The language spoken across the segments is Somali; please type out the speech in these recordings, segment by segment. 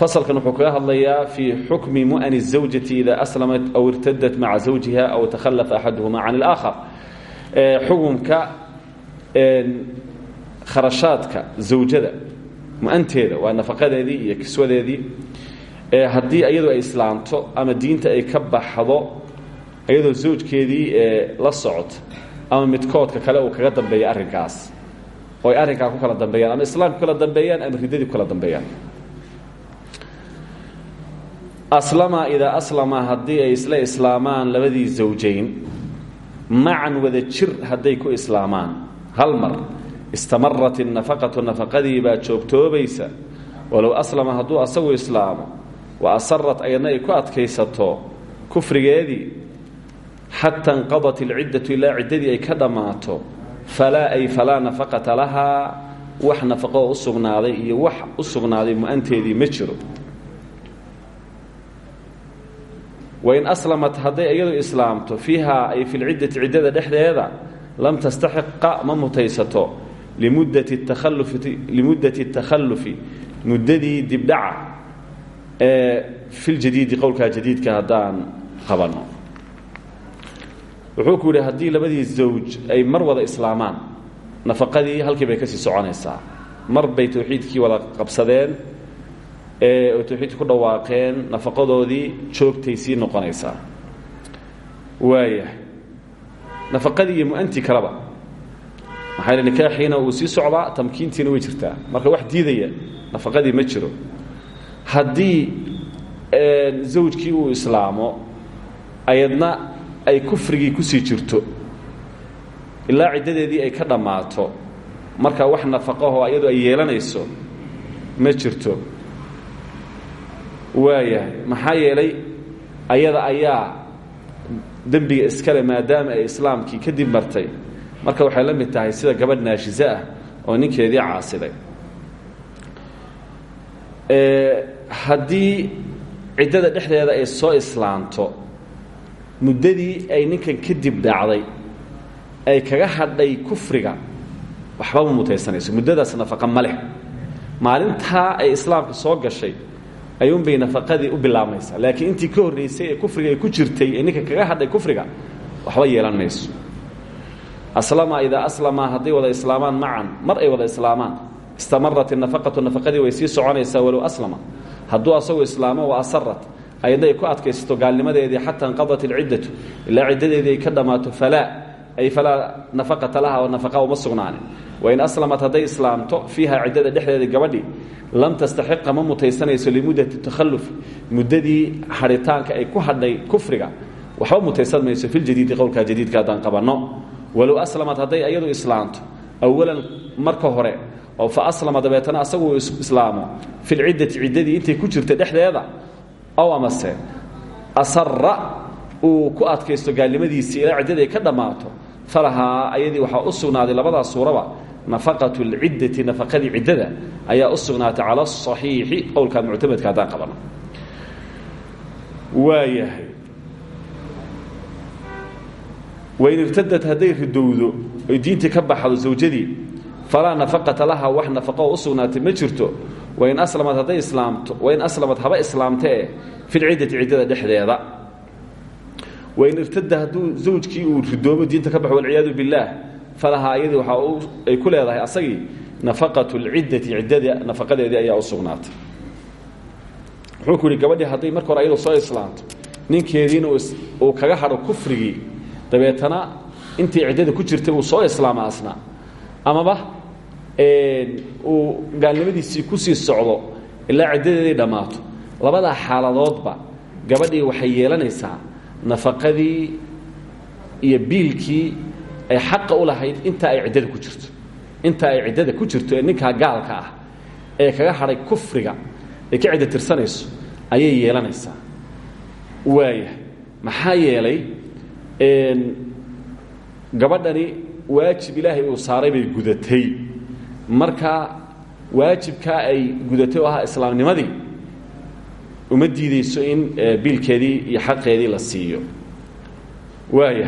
فصل كان حكاها الله في حكم مؤن الزوجة إذا أسلمت أو ارتدت مع زوجها أو تخلف أحدهما عن الآخر حكمك kharashaadka zawjada mu-anteeda waa nafaqadeedii iyo kiswadeedii haddii iyadu ay islaamto ama diinta ay ka baxdo iyadoo zawjkeedii la socoto ama midkoodka kale uu kaga dambeeya arrinkaas oo ay arrinkaa ku kala dambeeyaan ama islaamka ku kala dambeeyaan ama riddadii ku kala dambeeyaan aslama ida aslama haddii ay isla islaamaan labadii zawjayn macan wada jir hadday ku islaamaan. Hal mar istamarat innafaqatu nafaqadii baa joogtoobaysa. Walow aslama hadduu asagu islaamo wa asarat ayadna ay ku adkaysato kufrigeedii xata inqadat ilciddatu ilaa ciddadii ay ka dhammaato falaa ay falaa nafaqata lahaa. Wax nafaqoo u usugnaaday iyo wax u sugnaaday mu'anteedii ma jiro. Wain aslamat hadday iyadu islaamto fiihaa ay fi lciddati ciddada dhexdeeda lam tastaxiqa ma mutaysato. Limuddati takhallufi muddadii dibdhaca ee filjadiidi qowlkaa jadiidka haddaan qabanno. Wuxuu ku yidhi haddii labadii zawj ay mar wada islaamaan nafaqadii halkii bay ka sii soconaysaa. Mar bay towxiidkii wada qabsadeen oo towxiidkii ku dhawaaqeen nafaqadoodii joogtay sii noqonaysaa. Waaya nafaqadii iyo mu'antii kaleba maxaa yidhi nikaaxiina uu sii socdaa tamkiintiina way jirtaa. Marka wax diidaya nafaqadii ma jiro. Haddii zawjkii uu islaamo ayadna ay kufrigii ku sii jirto ilaa ciddadeedii ay ka dhammaato marka wax nafaqahoo iyadu ay yeelanayso ma jirto waayahay. Maxaa yeelay ayada ayaa dembiga iskale maadaama ay islaamkii kadib martay. Marka waxay la mid tahay sida gabadh naashiso ah oo ninkeedii caasiday. Haddii ciddada dhexdeeda ay soo islaanto muddadii ay ninkan kadib dhacday ay kaga hadhay kufriga waxba ma mutaysanayso. Muddadaas nafaqa ma leh. Maalintaa ay islaamka soo gashay ayuunbay nafaqadii u bilaabmaysaa. Laakiin intii ka horraysay ee kufriga ku jirtay ninka kaga hadhay kufriga waxba yeelan aslama idaa aslama hadday wada islaamaan macan mar ay wada islaamaan. Istamarat inafaqatu nafaqadii way sii soconaysaa walow aslama. Hadduu asagu islaamo wa asarat ayadna ay ku adkaysato gaalnimadeedii xataa inqadat ilciddatu ilaa ciddadeedii ay ka dhammaato falaa. Ay falaa nafaqata laha oo nafaqa uma wain aslamat hadday islaamto fiiha ciddada dhexdeeda gabadhii lam tastaxiqa ma mutaysanayso limuddati takhalufi muddadii hadhitaanka ay ku hadhay kufriga waxba mutaysan mayso filjadiidi qowlkaa jadiidka haddaan qabanno walow aslamat hadday iyadu islaamto awalan marka hore oo fa aslama dabeetana asagu islaamo fi lciddati ciddadii intay ku jirta dhexdeeda ow amase asara uu ku adkaysto gaalnimadiisii ilaa ciddadii ay ka dhammaato falahaa ayadii waxaa u sugnaaday suuraba nafaqatu lciddati nafaqadii ciddada ayaa u sugnaatay cala asaxiixi qowlkaa muctamadka haddaan qabano waayahay. Wain irtadad hadday ridowdo oy diintii ka baxdo zawjadii falaa nafaqata laha wax nafaqoo u sugnaatay ma jirto. Wain aslamad hadday islaamto wain aslamad haba islaamtee filciddati ciddada dhexdeeda. Wain irtada hadduu zawjkii uu ridoomo diinta ka baxo walciyaadu billaah falahaa iyadii waxaa ay ku leedahay asagii nafaqatu lciddati ciddada nafaqadeedii ayaa u sugnaatay. Wuxuu ku yidhi hore ayadu soo islaamto ninkeediina uu kaga hadho kufrigii dabeetana intii ciddada ku jirtay uu soo islaama asna amaba uu gaalnimadiisii ku sii socdo ilaa ciddadeedii dhammaato. Labadaa xaaladoodba gabadhii waxay yeelanaysaa nafaqadii iyo biilkii ay xaqa u lahayd inta ay ciddada ku jirto. Inta ay ciddada ku jirto ee ninkaa gaalka ah ee kaga hadhay kufriga ay ka ciddo tirsanayso ayay yeelanaysaa. Waaya maxaa yeelay gabadhani waajib ilaahay uu saaray bay gudatay. Marka waajibkaa ay gudatay oo ahaa islaamnimadii uma diideyso in biilkeedii iyo xaqeedii la siiyo. Waaya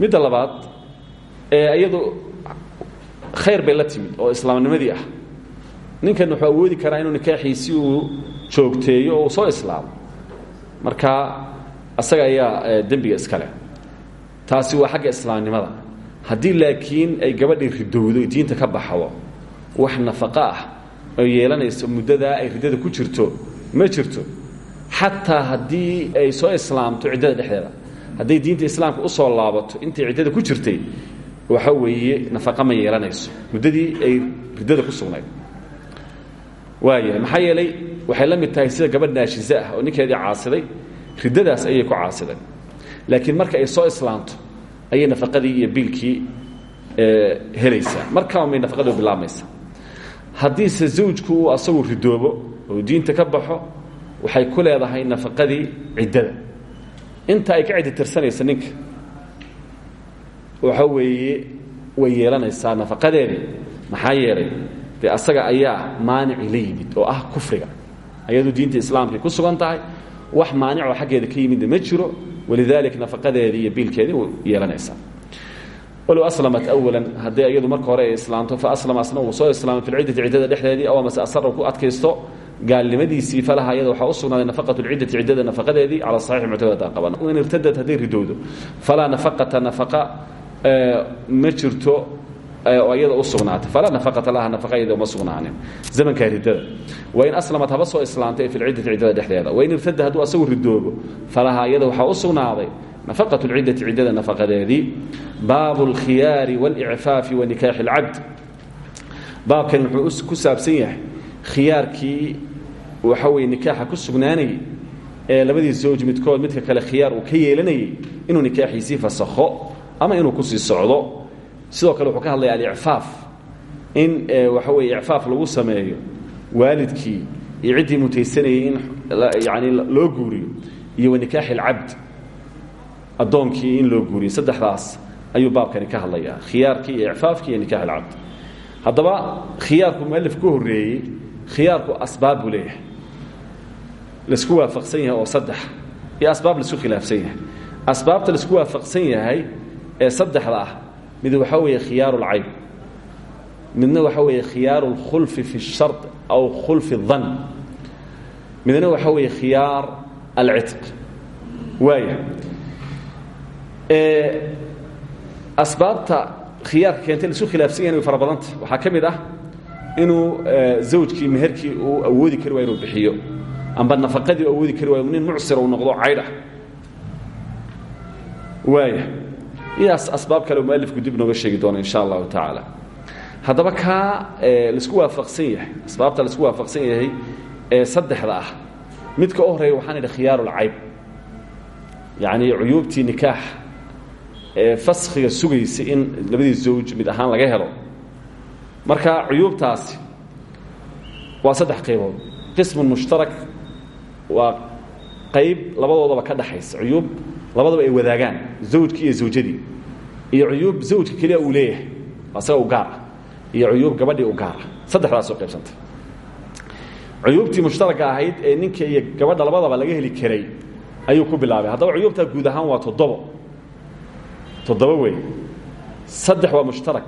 midda labaad iyadu khayr bay la timid oo islaamnimadii ah. Ninkan wuxuu awoodi karaa inuu nikaaxiisi uu joogteeyo oo uu soo islaamo. Marka asaga ayaa dembiga iskale taasi waa xagga islaamnimada. Haddii laakiin ay gabadhii ridowdo diinta ka baxdo wax nafaqo ah oo yeelanayso muddadaa ay riddada ku jirto ma jirto. Xataa haddii ay soo islaamto ciddada dhexdeeda hadday diinta islaamka u soo laabato intay ciddada ku jirtay waxa weeye nafaqa ma yeelanayso. Muddadii ay riddada ku sugnayd. Waayahay maxaa yeelay waxay la mid tahay sida gabadh ah oo ninkeedii caasiday riddadaas ayay ku caasiday. Laakiin marka ay soo islaamto ayay nafaqadii iyo biilkii helaysaa. Markaa may nafaqadii bilaabmaysaa haddiise zawjku asagu ridoobo oo diinta ka baxo waxay ku leedahay nafaqadii ciddada inta ay ka ciddi tirsanaysa ninka. Waxa weeye way yeelanaysaa nafaqadeedii maxaa yeelay? Dee asaga ayaa maanici la yimid oo ah kufriga. Ayadu diinta islaamkay ku sugan tahay. Wax maanicoo xaggeeda ka yimidna ma jiro. Walidalik nafaqadeedii iyo biilkeedii way yeelanaysaa walow aslamat awalan haddii iyadu marka hore ay islaamto fa aslama asna uu soo islaamay fi lciddati ciddada dhexdeedii aw amase asara ku adkaysto gaalnimadiisii falaha iyada waxaa u sugnaaday nafaqatu lciddati ciddada nafaqadeedii cala saxiix muctamadaan qaban. In irtadad hadday ridowdo falaa nafaqata nafaqa ma jirto oo iyada u sugnaatay. Falaa nafaqata laha nafaqayada uma sugnaanin. Zamankaa riddada. Wain aslamat haba soo islaamtay fi lciddati ciddada dhexdeeda. Wain irtada hadduu asagu ridoobo falaha iyada waxaa u sugnaaday nafaqatu lciddati ciddada nafaqadeedii. Baabu alkhiyaari waاlicfaafi wa nikaaxi اlcabd baabkan wuxuu ku saabsan yahay khiyaarkii waxa weye nikaaxa ku sugnaanayay ee labadii zawj midkood midka kale khiyaar uu ka yeelanayay inuu nikaaxiisii fasakho ama inuu ku sii socdo. Sidoo kale wuxuu ka hadlaya alicfaaf in waxa weye icfaaf lagu sameeyo waalidkii iyo ciddii mutaysanayay in yani loo guuriyo iyo wa nikaaxi alcabd addoonkii in loo guuriyo. Saddexdaas ayuu baabkani ka hadlayaa khiyaarkii iyo icfaafkii iyo nikax alcabd haddaba khiyaarku mualif ku horreeyey khiyaarku asbaab buu leeyahay laisku waafaqsan yahay oo saddex iyo asbaab laisku khilaafsan yahay asbaabta laisku waafaqsan yahay ee saddexda ah mid waxaa weeye khiyaaru اlcayb midna waxaa weeye khiyaaru اlkhulfi fi الshar aw khulfi الdan midna waxaa weeye khiyaar alcitq waaya asbaabta khiyaarka keentay laisu khilaafsan yahin way fara badanta waxaa ka mid ah inuu zawjkii meherkii uu awoodi kari wayo inuu bixiyo amba nafaqadii u awoodi kari waayo nin mucsir uu noqdo caydh ah waaya iyaas asbaab kale mualifku dib nooga sheegi doono insha allahu tacaala. Haddaba kaa la isku waafaqsan yahay asbaabta la isku waafaqsan yahay ee saddexda ah midka u horreeya waxaan idhi khiyaaru lcayb yacni cuyuubtii nikaax ee faskhiga sugaysa in labadii zawj mid ahaan laga helo. Marka cuyuubtaasi waa saddex qaybood. Qismun mushtarak waa qayb labadoodaba ka dhaxaysa. Cuyuub labadaba ay wadaagaan zawjkii iyo zawjadii. Iyo cuyuub zawjka keliya uu leeyahay asaga u gaar ah. Iyo cuyuub gabadhii u gaar ah. Saddexdaasoo qaybsanta cuyuubtii mushtaraka ahayd ee ninka iyo gabadha labadaba laga heli karay ayuu ku bilaabay. Haddaba cuyuubtaa guud ahaan waa toddobo. Toddoba wey saddex waa mushtarak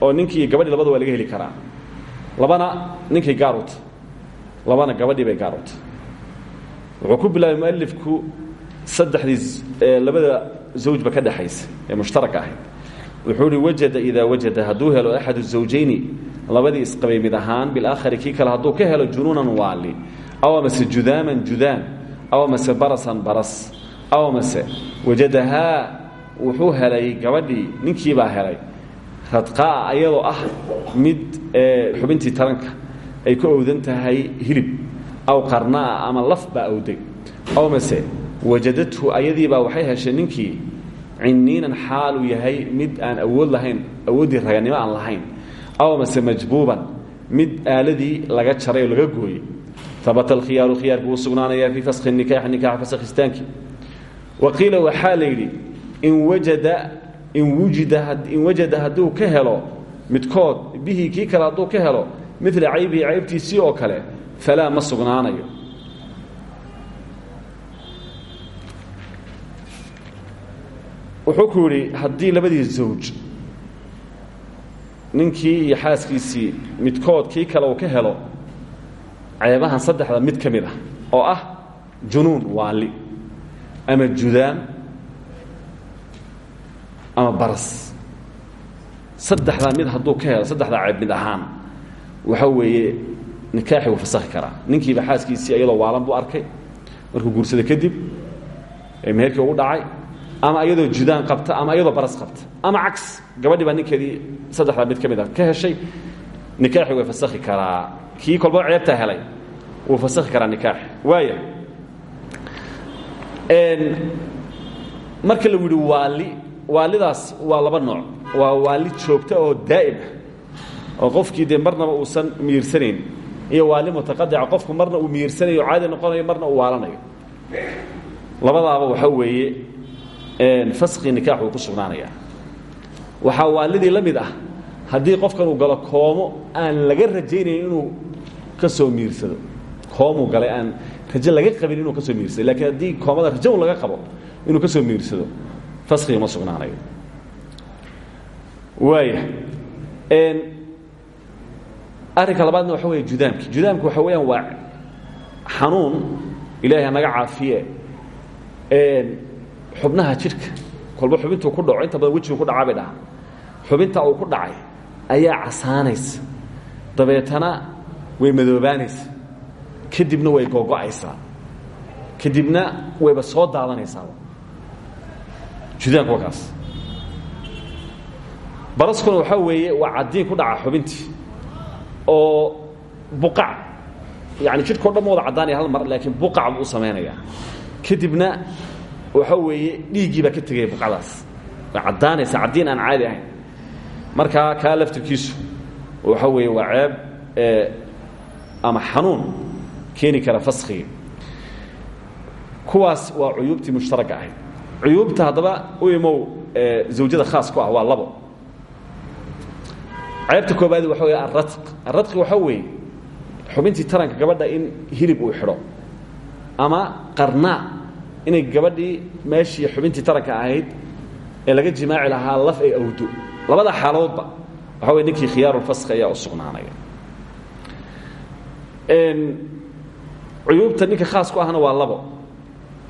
oo ninkii iyo gabadhii labada waa laga heli karaa. Labana ninkay gaar uta labana gabadhii bay gaar uta wuxuu ku bilaabay mualifku saddexdii labada zawjba ka dhexaysa ee mushtaraka ahayd. Wuxuu hi wajada idaa wajada hadduu helo axad zawjayni labadii isqabay mid ahaan bilaakhari kii kale hadduu ka helo junuunan waali aw amase judaaman judaan aw amase barasan baras aw amase wajadahaa wuxuu helay gabadhii ninkiibaa helay radqaa ayadoo ah mid xubintii taranka ay ku owdan tahay hilib aw qarnaa ama laf baa awday aw mase wajadathu ayadiibaa waxay heshay ninkii ciniinan xaal uu yahay mid aan awood lahayn awooddii raganimo aan lahayn aw mase majbuuban mid aaladii laga jaray oo laga gooyey abata alkhiyaaru khiyaarkii wuu sugnaanayaa fii faskhi nikaaxi nikaxa faskhistaanki waqiila waxaa la in wajada in wujida in wajada hadduu ka helo midkood bihi kii kale hadduu ka helo mila caybihi caybtiisii oo kale falaa ma sugnaanayo. Wuxuu ku yidhi haddii labadii zawj ninkii iyo xaaskiisii midkood kale uu ka helo ceebahan saddexda mid ka ah oo ah junuun waali ama judaam ama baras saddexdaa mid hadduu ka helo saddexdaa ceeb mid ahaan waxa weeye nikaaxi wuu fasakhi karaa. Ninkiiba xaaskiisii iyadoo waalan buu arkay. Markuu guursada kadib ee meherkii ugu dhacay ama iyadoo judaan qabta ama iyadoo baras qabta ama cags gabadhii baa ninkeedii saddexdaa mid ka mid a ka heshay nikaaxi way fasakhi karaa. Kii kolba ceebtaa helay wuu fasakhi karaa nikaaxi waaya marka lagu yidhi waali waalidaas waa laba nooc. Waa waali joogta oo daa'im ah oo qofkii dee marnaba uusan miirsanayn iyo waali mutaqadica qofku marna uu miirsanayo caadi noqonayo marna uu waalanayo. Labadaaba waxaa weeye faskii nikaax wuu ku sugnaanaya waxaa waalidii la mid ah haddii qofkan uu galo koomo aan laga rajaynayn inuu ka soo miirsado koomuu galay aan rajo laga qabin inuu ka soo miirsado lakiin haddii koomada rajo laga qabo inuu ka soo miirsado faskigi ma sugnaanayo. Waaya arrinka labaadna waxa weeye judaamki judaamki waxa weeyaan waa xanuun ilaahay hanaga caafiye xubnaha jidhka. Kolba xubintuu ku dhaco inta badan wejigu ku dhacaa bay dhahaa xubinta uu ku dhacay ayaa casaanaysa. Dabeetana way madoobaanaysa. Kadibna way googo'aysaa kadibna wayba soo daadanaysaaba judaamku waa kaas. Baraskuna waxaa weeye waa caddiin ku dhaca xubintii oo buqac yani jidhkao dhan ma wada caddaanaya hal mar laakiin buqac buu u samaynayaa kadibna waxa weeye dhiiggii baa ka tegaya buqacdaas way caddaanaysa caddiin aan caadi ahayn. Markaa kaa laftirkiisu waxa weeye waa ceeb ama xanuun keeni kara faskhiga kuwaas waa cuyuubtii mushtaragga ahayd. Cuyuubta haddaba u imow zawjada khaas ku ah waa labo ceebta koobaadi waxa wey aradq aradqi waxaa weeye xubintii taranka gabadha in hilib uu xidho ama qarnaa inay gabadhii meeshii xubintii taranka ahayd ee laga jimaaci lahaa laf ay awdo. Labada xaaloodba waxa wey ninkii khiyaarulfask ayaa u sugnaanaya. Cuyuubta ninka khaas ku ahna waa labo.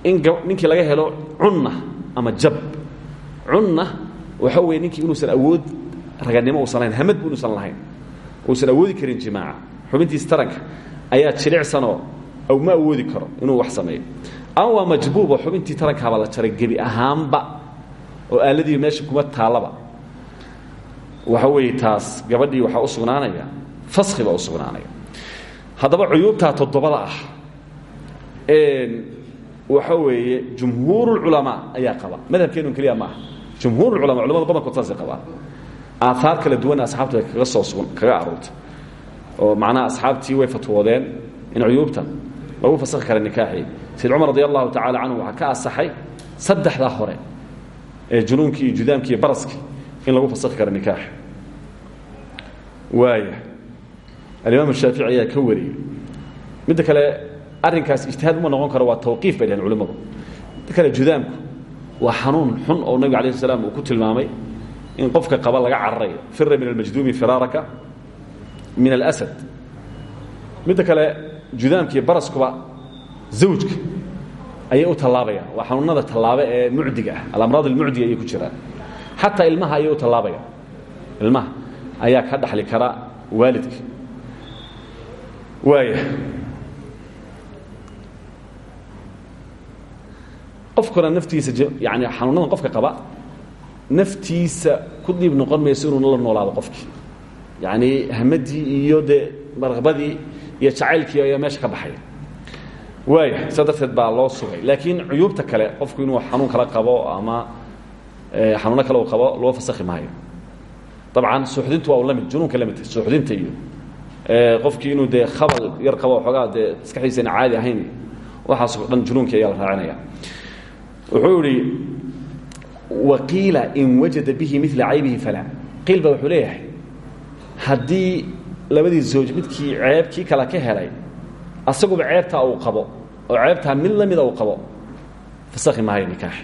In ninkii laga helo cunna ama jab. Cunna waxa weye ninkii inuusan awood raganimo uusan lahayn hamad bu inuusan lahayn. Uusan awoodi karin jimaaca. Xubintiis taranka ayaa jilicsanoo aw ma awoodi karo inuu wax sameeyo. Ama waa majbuubo xubintii tarankaaba la jaray gebi ahaanba oo aaladii meesha kuma taallaba waxa weeye taas gabadhii waxaa u sugnaanaya faskhi baa u sugnaanaya. Haddaba cuyuubtaa toddobada ah waxa weeye jumhuurulculamaa ayaa qaba. Madhabkeenun keliya ma aha jumhuurulculama culamada badankood saasay qabaan aahaar kala duwan asxaabtu ay kaga soo sugan kaga aruurtay oo macnaha asxaabtii way fatwoodeen in cuyuubtan lagu fasakhi kara nikaaxii. Sayd cumar radi allahu tacala canhu waxaa ka asaxay saddexdaa hore ee junuunkii iyo judaamkii iyo baraskii in lagu fasakhi karo nikaaxa waaya alimaam shaafici ayaa ka wariyey. Midda kale arrinkaas ijtihaad uma noqon karo waa tawqiif bay dhaheen culimmadu. Midda kale judaamku waa xanuun xun oo nabiga alayh salaam uu ku tilmaamay in qofka qaba laga cararayo fira min almajduumi firaaraka min alasad. Midda kale judaamkiiyo baraskuba zawjka ayay u tallaabayaan. Waa xanuunada tallaaba ee mucdiga ah. Alamraad almucdiga ayay ku jiraan. Xataa ilmaha ayay u tallaabayaan. Ilmaha ayaa ka dhaxli kara waalidka. Waaya qofkuna naftiisa yani xanuunadan qofka qaba naftiisa ku dhiib noqon mayso inuu la noolaado qofkii. Yani hamadii iyo dee marabadii iyo jacaylkii ayaa meesha ka baxaya. Waaya saa darteed baa loo sugay. Laakiin cuyuubta kale qofku inuu xanuun kala qabo ama xanuuno kale uu qabo loo fasakhi maayo. Dabcan suuxdintu waa u la mid junuunka la midta suuxdinta iyo qofkii inuu dee khabal yar qabo xoogaa dee maskaxdiisana caadi ahayn. Waxaasoo dhan junuunkii ayaa la raacinaya. Wuxuu idhi waqiila in wajada bihi mila caybihi falaa qiil ba wuxuu leeyahay haddii labadii zawj midkii ceeb kii kale ka helay asaguba ceebtaa uu qabo oo ceebtaa mid la mida uu qabo fasakhi maayo nikaax.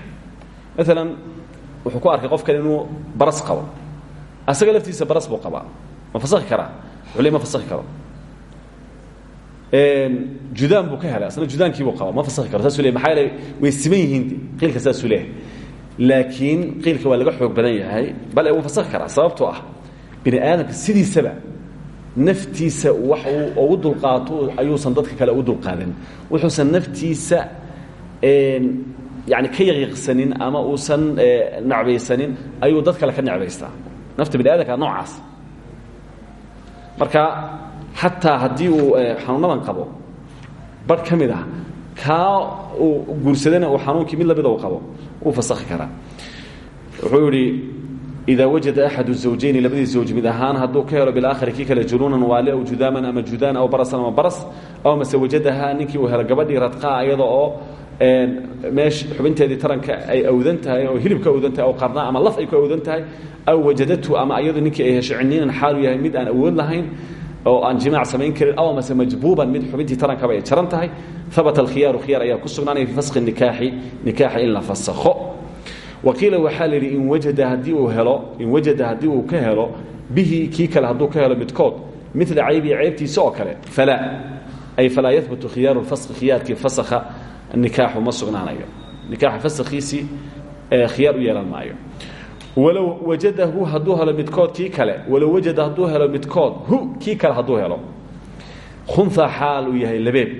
Maalan wuxuu ku arkay qofkan inuu baras qabo. Asaga laftiisa baras buu qabaa. Ma fasakhi karaa? Wuxuu le ma fasakhi karo. Judaan buu ka helay. Asna judaankiibuu qaba ma fasakhi karo. Saasuu le yeele way siman yihiin. De qiilka saasuu leeyahay laakiin qiilka waa laga xoog badan yahay bale wuu fasakhi karaa sababtoo ah bini aadamka sidiisaba naftiisa wax uu ugu dulqaato ayuusan dadka kale ugu dulqaadanin wuxuusan naftiisa yani ka yaqiiqsanin ama uusan necbaysanin ayuu dad kale ka necbaystaa nafta bini aadamka noocaas. Marka xataa haddii uu xanuunadan qabo barh ka mid ah kaa uu guursadana uu xanuunkii mid lamida uu qabo wuu fasakhi karaa. Wuxuu yidhi idaa wajada axadu zawjayni labadii zawj mid ahaan hadduu ka helo bilaakhari kii kale junuunan waali aw judaaman ama judaan aw barasan ama baras aw mase wajadahaa ninkii uu helo gabadhii radqaa iyada oo meesh xubinteedii taranka ay awdan tahay oo hilib ka awdan tahay oo qarnaa ama laf ay ku awdan tahay aw wajadatu ama iyadu ninkii ay hesho ciniinan xaalu yahay mid aan awood lahayn oo aan jimaac samayn karin aw mase majbuuban mid xubintii tarankaba ay jaran tahay habata alkhiyaaru khiyaar ayaa ku sugnaanaya fii faskhi nikaaxi nikaaxa in la fasakho. Waqiila waxaa la yidhi in wajada haddii uu helo in wajada haddii uu ka helo bihi kii kale hadduu ka helo midkood mila caybii ceybtiisa oo kale falaa ay falaa yahbutu khiyaaru lfaskhi khiyaarkii fasakha nikaaxu ma sugnaanayo. Nikaaxa fasakhiisii khiyaar u yeelan maayo walow wajadahu hadduu helo midkood kii kale walow wajada hadduu helo midkood hu kii kale hadduu helo. Khunha xaal uu yahay labeeb.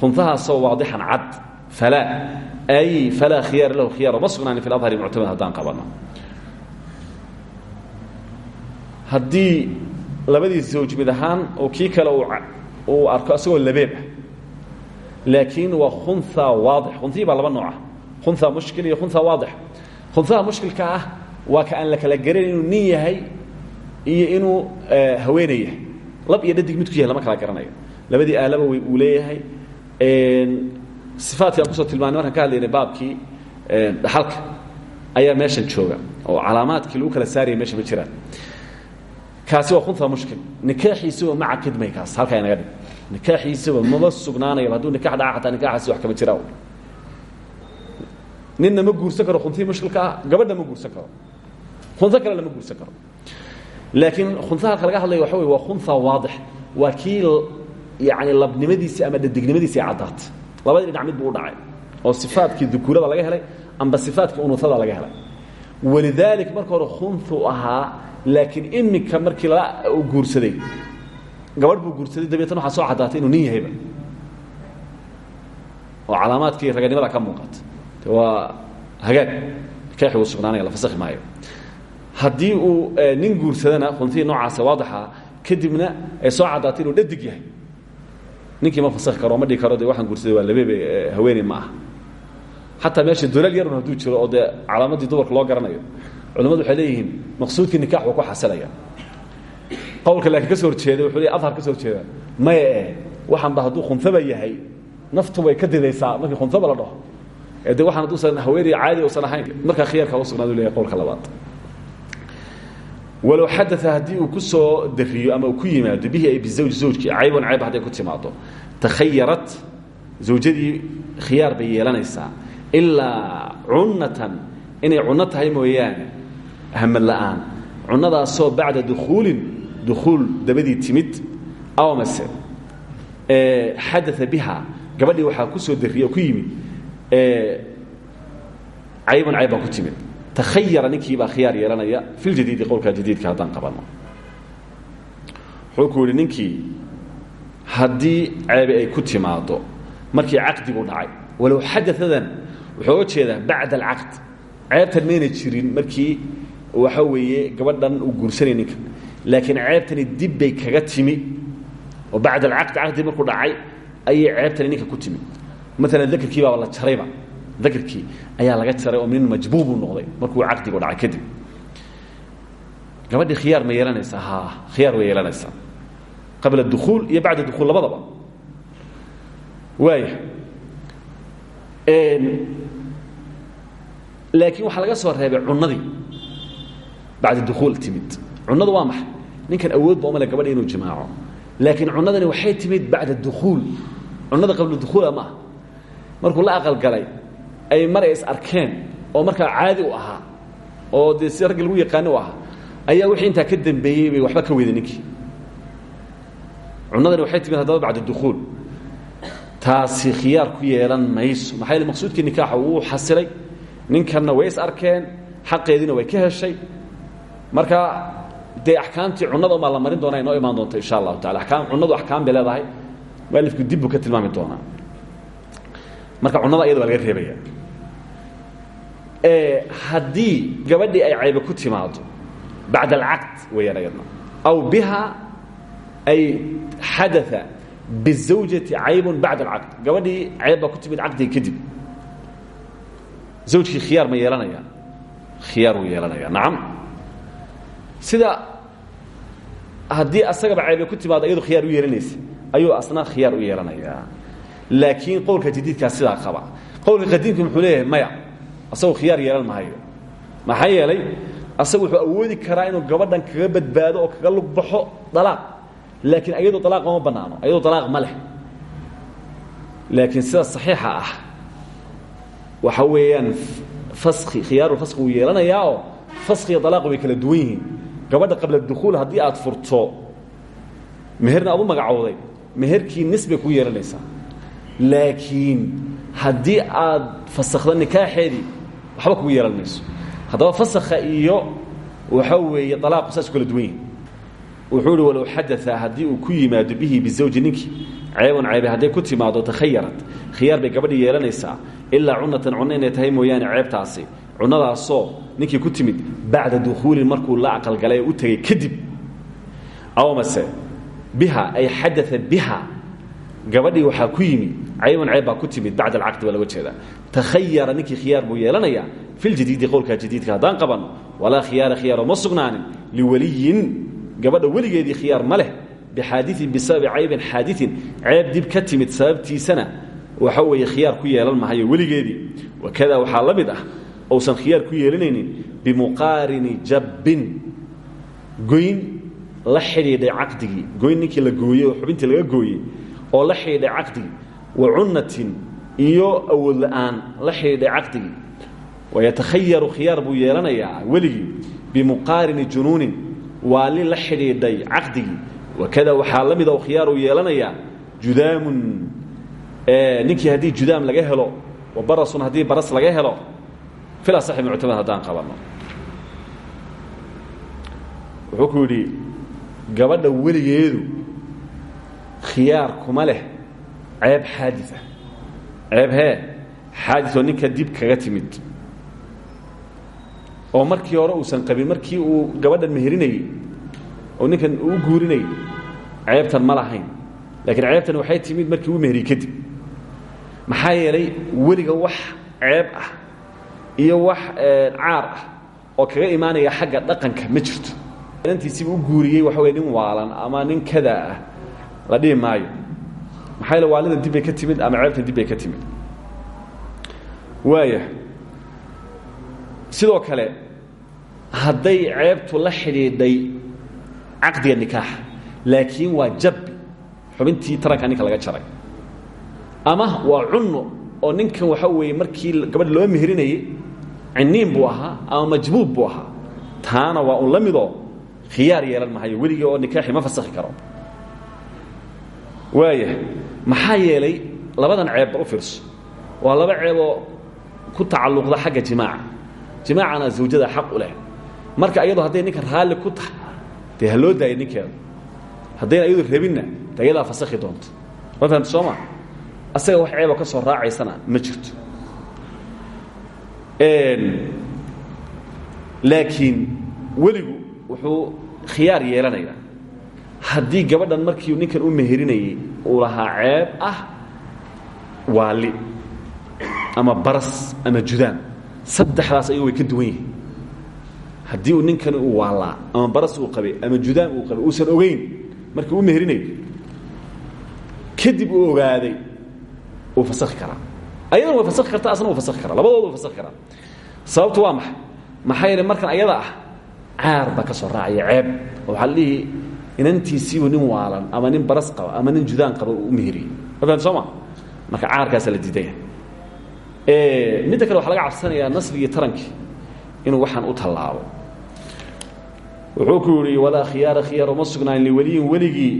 Khunhahaasoo waadixan cad. Falaa ay falaa khiyaara lahu khiyaar ma sugnaani fi adhari muctamad haddaan qabano. Haddii labadii zawj mid ahaan oo kii kale uu arko isagoo labeeb ah. Laakiin waa khunha waadix. Khunhii baa laba nooca khunha mushkil iyo khunha waadix. Khunhaha mushkilka ah waa ka aan la kala garan inuu nin yahay iyo inuu haweeney yahay. Lab iyo dhadig mid ku yahay lama kala garanayo. Labadii aalaba way uu leeyahay. Sifaadki aan ku soo tilmaanay markaan ka hadlaynay baabkii dhaxalka ayaa meeshan jooga oo calaamaadkii lagu kala saaraya meesha ma jiraan. Kaasi waa khunha mushkil. Nikaaxiisuba maca kidmay kaas halkaa inaga dhig. Nikaaxiisuba maba sugnaanayaba hadduu nikax dhaca xataa nikaxaasi wax kama jiraa ninna ma guursan karo khunhii mushkilka ah gabadha ma guursan karo khunho kale lama guursan karo. Laakiin khunha halka laga hadlaya waxa wey waa khunha waadix. Waa kii yani labnimadiisi ama dhadignimadiisi ay caddaatay labadii dhinac mid buu u dhacay oo sifaadkii dukuurada laga helay amba sifaadkii unuhada laga helay. Walidaalik marka hore khunhu ahaa laakiin iminka markii lala guursaday. Gabadh buu guursaday dabeetna waxaa soo caddaatay inuu nin yahayba. Oo calaamaadkii raganimada ka muuqata. Waa hagaag. Nikaaxi uu sugnaanaya la fasakhi maayo haddii uu nin guursadana khunhihii noocaasa waadaxa kadibna ay soo caddaatay inuu dhadig yahay. Ninkii ma fasakhi karo ma dhigi karo de waxaan guursaday waa labeebe haweeney ma aha. Xataa meesha dolal yarun hadduu jiro oo dee calaamadii dumarka loo garanayo. Culamadu waxay leeyihiin maqsuudkii nikax wuu ku xasilaya. Qowlka laakiin ka soo horjeeda wuxuu le adhar ka soo horjeeda maya e waxaanba hadduu khunfaba yahay naftu way ka didaysaa markii khunfaba la dhaho. Ee de waxaan hadduusan haweeney caadi usan ahayn. Markaa khiyaarka u sugnaadu leeyahay qowlka labaad walow xadaa haddii uu ku soo dariyo ama uu ku yimaado bihi ay bizawj zawjkii caybon cayb hadday ku timaado takhayarat zawjadii khiyaar bay yeelanaysaa ilaa cunatan inay cunno tahay mooyaane hamad la'aan cunnadaasoo bacda dukuulin dukuul dabadii timid aw mase xadaa biha gabadhii waxaa ku soo dariya ku yimid caybon cayb baa ku timid takhayara ninkiibaa khiyaar yeelanaya fi ljadiidi qowlkaa jadiidka haddaan qabano wuxuu ku yidhi ninkii haddii ceebe ay ku timaado markii caqdigu dhacay walow xadaadan wuxuu oga jeedaa bacda alcaqd ceebtan mayna jirin markii waxa weeye gabadhan uu guursanay ninka laakiin ceebtani dib bay kaga timi oo bacda alcaqdi caqdi markuu dhacay ayay ceebtani ninka ku timi maalan dakrkii baaba la jarayba dakrkii ayaa laga jaray oo nin majbuubuu noqday markuu caqdigu dhacay kadib. Gabadhii khiyaar ma yeelanaysaa ha khiyaar way yeelanaysaa. Qabla dukuul iyo bacda dukuul labadaba. Waaya laakiin waxaa laga soo reebay cunadii bacda dukuul timid. Cunadu waa maxay? Ninkan awoodba umale gabadha inuu jimaaco laakiin cunadani waxay timid bacda dukuul cunada qabla dukuula ma ah markuu la aqalgalay ay mar is arkeen oo markaa caadi u ahaa oo dee si lagu yaqaani u ayaa wixii intaa ka dambeeyey bay waxba ka weyday ninkii. Cunadani waxay timid haddaba bacda dukuul. Taasi khiyaar ku yeelan mayso. Maxaa yeele maqsuudkii nikaaxa xasilay. Ninkanna way is arkeen xaqeediina way ka heshay. Marka dee axkaamtii cunada umaa la marin doona inoo imaan doonto insha allahu taala akaam cunadu axkaam bay leedahay. Mualifku dib buu ka tilmaami doonaa. Marka cunada ayada waa laga reebaya haddii gabadhii ay caybe ku timaado bacda alcaqd weeyaan ayadna aw biha ay xadaa bizawjati caybun bacda alcaqd. Gabadhii cayb baa ku timid caqdiga kadib zawjkii khiyaar ma yeelanaya? Khiyaar wuu yeelanaya nacam. Sida haddii asagaba caybe ku timaado iyadu khiyaar u yeelanaysa ayuu asna khiyaar u yeelanayaa laakiin qowlka jadiidkaa sidaa qaba. Qowlka qadiimka muxuu leeyahay maya asagoo khiyaar yeelan mahayo maxaa yeelay asagu wuxuu awoodi karaa inuu gabadhan kaga badbaado oo kaga lug baxo dalaaq. Laakiin ayadoo dalaaq ma banaano ayadoo dalaaq ma leh. Laakiin sida saxiixa ah waxa weeyaan faski khiyaaru faski wuu yeelanayaa oo faskiga dalaaqu way kala duwan yihiin. Gabadha qabla dukuul haddii aad furto meherna aad u magacowday meherkii nis bay ku yeelanaysaa. Laakiin haddii aad fasakdo nikaaxeedii waxba kugu yeelan mayso. Haddaba fasakha iyo waxa weeye alaaqu saas kala duwan yihiin wuxuu ihi walow xadaa haddii uu ku yimaado bihi bizawji ninkii ceebun ceebe hadday ku timaado takhayarat khiyaar bay gabadhii yeelanaysaa. Ilaa cunatan cunno inay tahay mooyaane ceebtaasi. Cunnadaasoo ninkii ku timid bacda dukhuulin markuu la aqalgalay oo u tegey kadib aw mase biha ay xadaa biha gabadhii waxaa ku yimi cayban ceyb baa ku timid bacd alcaqdi baa loga jeedaa. Takhayara ninkii khiyaar buu yeelanayaa fi ljadiidi qowlkaa jadiidka haddaan qabanno walaa khiyaara khiyaaro ma sugnaanin liwaliyin gabadha weligeedii khiyaar ma leh bixaadiin bisababi caybin xaadiin ceeb dib ka timid sababtiisana waxa weeye khiyaar ku yeelan mahayo weligeedii. Wakada waxaa la mid ah ousan khiyaar ku yeelanaynin bimuqaarini jabbin goyn la xidhiidhay caqdigii goyn la gooyey oo laga gooyey oo la xidhiidhay caqdigii wa cunnatin iyo awood la'aan la xidhiidhay caqdigii wayatakhayaru khiyaar buu yeelanayaa weligii bimuqaarini junuunin waali la xidhiidhay caqdigii wakada waxaa la mida oo khiyaar uu yeelanayaa judaamun ninkii haddii judaam laga helo wa barasun haddii baras laga helo. Fil asaxi muctamad haddaan qabanno. Wuxuu ku yidhi gabadha weligeedu khiyaar kuma leh ceeb xaadia ceeb hee xaadioo ninka dib kaga timid. Oo markii hore uusan qabin markii uu gabadhan meherinayey oo ninkan uu guurinayay ceebtan ma lahayn. Laakiin ceebtan waxay timid markii uu meheriyey kadib. Maxaa yeelay weliga wax ceeb ah iyo wax caar ah oo kaga imaanaya xagga dhaqanka ma jirto. Inantiisiba u guuriyey waxa wey nin waalan ama nin kadaa ah la dhihi maayo. Maxaa yeele waalidan dib bay ka timid ama ceebtan dib bay ka timid? Waaya sidoo kale hadday ceebtu la xidhiidhay caqdiga nikaaxa laakiin waa jabbi. Xubintii taranka ninka laga jaray. Ama waa cunno oo ninkan waxa weeye markii gabadha loo meherinayey ciniin buu ahaa ama majbuub buu ahaa. Taana waa un la midoo khiyaar yeelan mahayo weligii oo nikaaxi ma fasakhi karo waaya maxaa yeelay labadan ceebba u fiirso waa laba ceeboo ku tacalluqda xagga jimaaca. Jimaacana zawjada xaq u leh. Marka iyadoo hadday ninka raalli ku tahay dee ha loo daaya ninkeeda haddayna iyadu rabinna de ayadaa fasakhi doonto ma fahamta soo ma? Asaga wax ceeboo ka soo raacaysana ma jirto. Laakiin weligu wuxuu khiyaar yeelanayaa haddii gabadhan markii ninkan u meherinayey uu lahaa ceeb ah waali ama baras ama judaan saddexdaas ayagu way ka duwan yihiin haddii uu ninkani uu waalaa ama baras uu qabay ama judaan uu qabay uusan ogeyn markii u meherinayo kadib uu ogaaday uu fasakhi karaa. Ayadana way fasakhi kartaa asna uu fasakhi karaa. Labadooda way fasakhi karaa sababtu waa maxay? Maxaa yeele markan ayada ah caar baa ka soo raacaya ceeb. Oo waxaa la dhihi inantiisiibu nin waalan ama nin baras qaba ama nin judaan qaba u meheriyey ma fahamti soo ma? Marka caarkaasa la diidaya midda kale waxaa laga cabsanayaa nasligii tarankii inuu waxaan u tallaabo. Wuxuu ku yidhi walaa khiyaara khiyaar uma sugnaan liweliyin weligii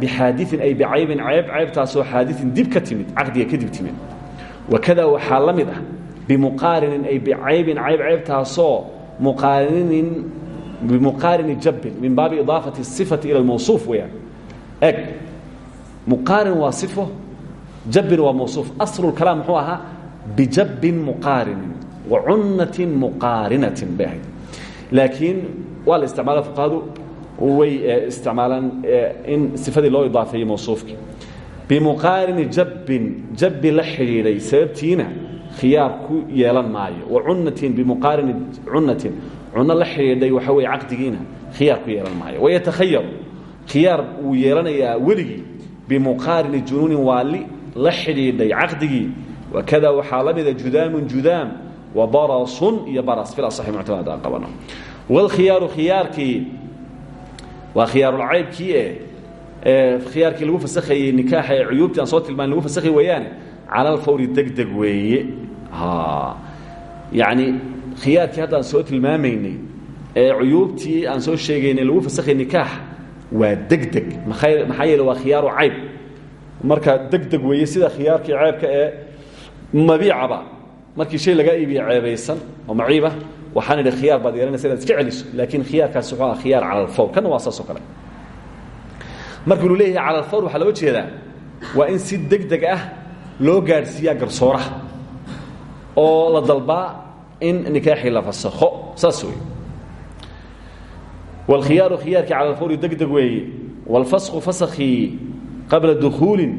bixaadiin ay bicaybin ceeb ceebtaasoo xaadiin dib ka timid caqdiga kadib timid. Wakada waxaa la mid ah bimuqaarinin ay bicaybin cayb ceebtaasoo muqaarinin bimuqaarini jabbin min baabi idaafati الصifati ila اlmawsuuf weeyaan eg muqaarin waa صifo jabbin waa mawsuuf aslu اlkalaam muxuu ahaa bijabbin muqaarinin wa cunnatin muqaarinatin bay ahayd laakiin waa la isticmaala fuqahadu way isticmaalaan in sifadii loo idaafeeyey mawsuufkii bimuqaarini jabbin jabbi la xidhiidhay sababtiina khiyaar ku yeelan maayo wa cunnatin bimuqaarini cunnatin cunno la xidhiidhay waxa weeye caqdigiina khiyaar ku yeelan maayo. Wayatakhayaru khiyaar wuu yeelanayaa weligii bimuqaarini junuunin waali la xidhiidhay caqdigii. Wakada waxaa la mida judaamun judaam wa barasun iyo baras fil asaxi muctamad aan qabano. Wاlkhiyaaru khiyaarkii waa khiyaarulcaybkii e khiyaarkii lagu fasakhayey nikaaxa ee cuyuubtii aan soo tilmaan lagu fasakhi weeyaane cala alfawri degdeg weeye. Yacni khiyaarkii hadda aan soo tilmaamaynay ee cuyuubtii aan soo sheegaynay lagu fasakhay nikaax waa degdeg. Maxaa yeele waa khiyaaru cayb. Marka degdeg weeye sida khiyaarkii ceebka ee mabiicaba. Markii shay lagaa iibiye ceebaysan oo maciiba waxaan idhi khiyaar baad yeelanaysa inaad iska celiso laakiin khiyaarkaasi wuxuu aha khiyaar cala alfawr kanna waa saas oo kale. Marka uu leeyahay cala alfawr waxaa loo jeedaa waa in si deg deg ah loo gaadhsiiyaa garsooraha oo la dalbaa in nikaaxii la fasakho saas wey wاlkhiyaaru khiyaarkii cala alfawri deg deg weeye wاlfasku fasakhii qabla dukuulin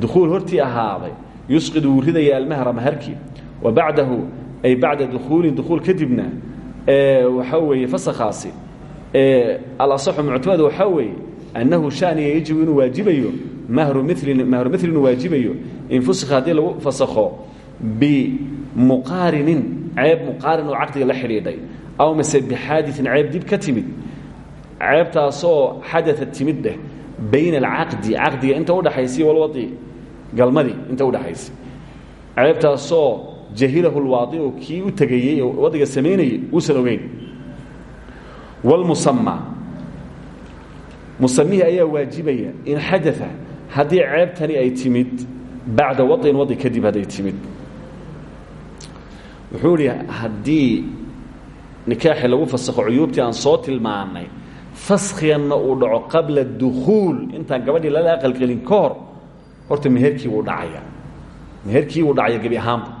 dukuul hortii ahaaday yusqid wuu ridaya almahra maharkii wa bacdahu ay bacda dukuulin dukuul kadibna waxaa weeye fasakhaasi alaصaxu muctamad waxaa weeye annahu shaniya yajibu inuu waajibayo mahru milin mahru mil inuu waajibayo in fusikha haddii lagu fasakho bimuqaarinin ceeb muqaarin oo caqdiga la xidhiidhay. Aw mise bixaadiثin ceeb dib ka timid. Ceebtaasoo xadaa timid dheh bayna alcaqdi caqdiga inta udhaxaysa walwai galmadii inta udhaxaysa ceebtaasoo jahilahu lwaadiu kii u tegayey oo waddiga samaynayay uusan ogeyn. Wاlmusama musamihii ayaa waajibaya in xadaa haddii ceebtani ay timid bacda wain wadi kadib hadday timid wuxuu idhi haddii nikaaxii lagu fasakho cuyuubtii aan soo tilmaanay faskhiganna uu dhaco qabla dukuul intaan gabadhii lala aqalgelin ka hor horta meherkii wuu dhacaya. Meherkii wuu dhacaya gebi ahaanba.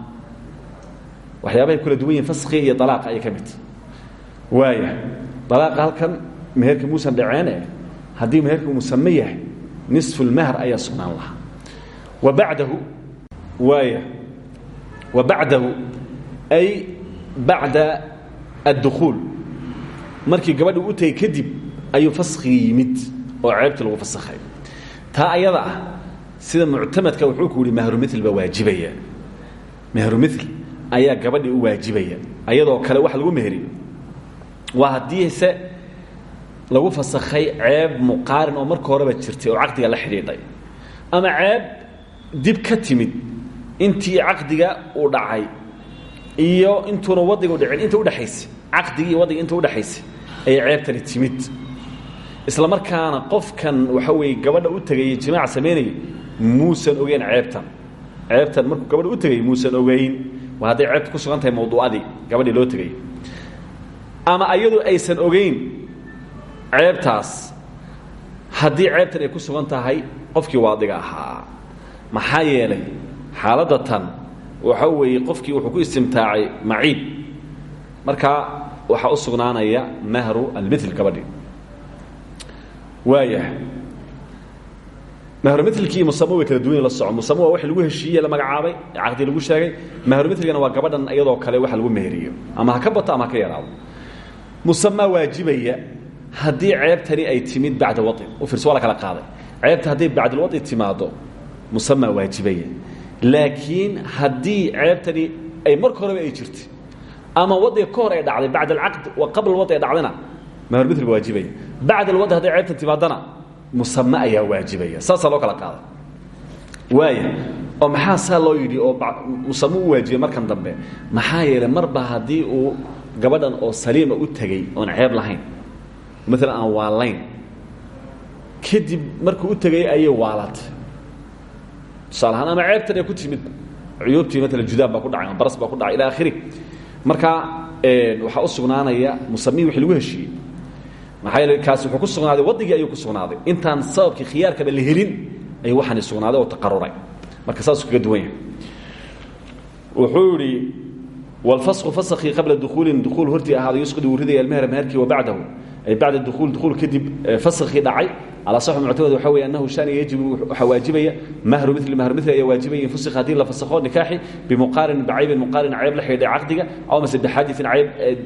Waxyaabahay kula duwan yihiin iyo dalaaqa ayay ka mid waaya dalaaqa halkan meherka muusan dhaceene haddii meherka uu musame yahay nisfu lmahr ayaa sugnaan lahaa. Wa waaya wa ay bacda addukuul markii gabadhi u tegey kadib ayuu yimid oo ceebtii lagu fasakhay taa ayada sida muctamadka wuxuu ku yihi mahrumil baa waajibaya mahrumil ayaa gabadhii u waajibaya ayadoo kale wax lagu meheriyo waa haddiise lagu fasakhay ceeb muqaarin oo marka horeba jirtay oo caqdiga la xidhiidhay ama ceeb dib ka timid intii caqdiga uu dhacay iyo intuuna wadigu dhicin inta udhexaysa caqdigii iyo waddiga inta udhexaysa ayay ceebtani timid. Isla markaana qofkan waxa weeye gabadha u tegaya jimaac samaynaya muusan ogeyn ceebtan. Ceebtan markuu gabadha u tegay muusan ogeyn. Waa hadday ceebta ku sugan tahay mawduucadii gabadhii loo tegay. Ama ayadu aysan ogeyn ceebtaas haddii ceebtan ay ku sugan tahay qofkii waadiga ahaa. Maxaa yeelay xaaladda tan waxa weeye qofkii wuxuu ku istimtaacay maciib markaa waxaa u sugnaanaya mahru almil gabadhi. Waaya. Mahrumilkii musamo way kala duwan la soco musamo waa wax lagu heshiiye la magacaabay caqdi lagu sheegay. Mahrumilkana waa gabadhan iyadoo kale wax lagu meheriyo ama ha ka bato ama ha ka yaraado. Musamaa waajibaya haddii ceebtani ay timid bacda wain u fiirso waa la kala qaaday. Ceebta hadday bacdalwai timaado musamaa waajibaya laakiin haddii ceebtani ay marka horeba ay jirtay ama wadiga ka hor ay dhacday bacd alcaqd qabla alwadi ay dhacdayna mahrumilga waajibaya bacd alwadi hadday ceebtan timaadana musame ayaa waajibaya. Saasaa loo kala qaada waaya oo maxaa saa loo yidhi oo musame u waajibay markan dambe? Maxaa yeelay marba haddii uu gabadhan oo saliima u tegey oon ceeb lahayn maalan aan waalayn kadib markuu u tegay ayay waalatay tusaale ahaan ama ceebtan ku timidba cuyuubtii maala judaan baa ku dhacay ama baras baa ku dhacay ila akhiri. Markaa waxaa u sugnaanaya musamihii wixii lagu heshiiyey. Maxaa yeele kaasi wuxuu ku sugnaaday wadigii ayuu ku sugnaaday. Intaan sababkii khiyaarkaba la helin ayuu waxaani sugnaaday oo taqaruray. Marka saasuu kaga duwan yahay. Wuxuu yidhi wاlfasku faskii qabla dukuulin dukuul hortii ahaada yusqidu uu ridaya almehra meherkii wa bacdahu bacda dukuul dukuul kadib faskii dhacay calaa saxu muctamad waxa weeye annahu shani yajibu waxaa waajibaya mahru mili mahru mili ayaa waajibaya in fusika haddii la fasakho nikaaxi bimuqaarin bacaybin muqaarin ceeb la xidhiidhay caqdiga aw mase bixaadiثin ceeb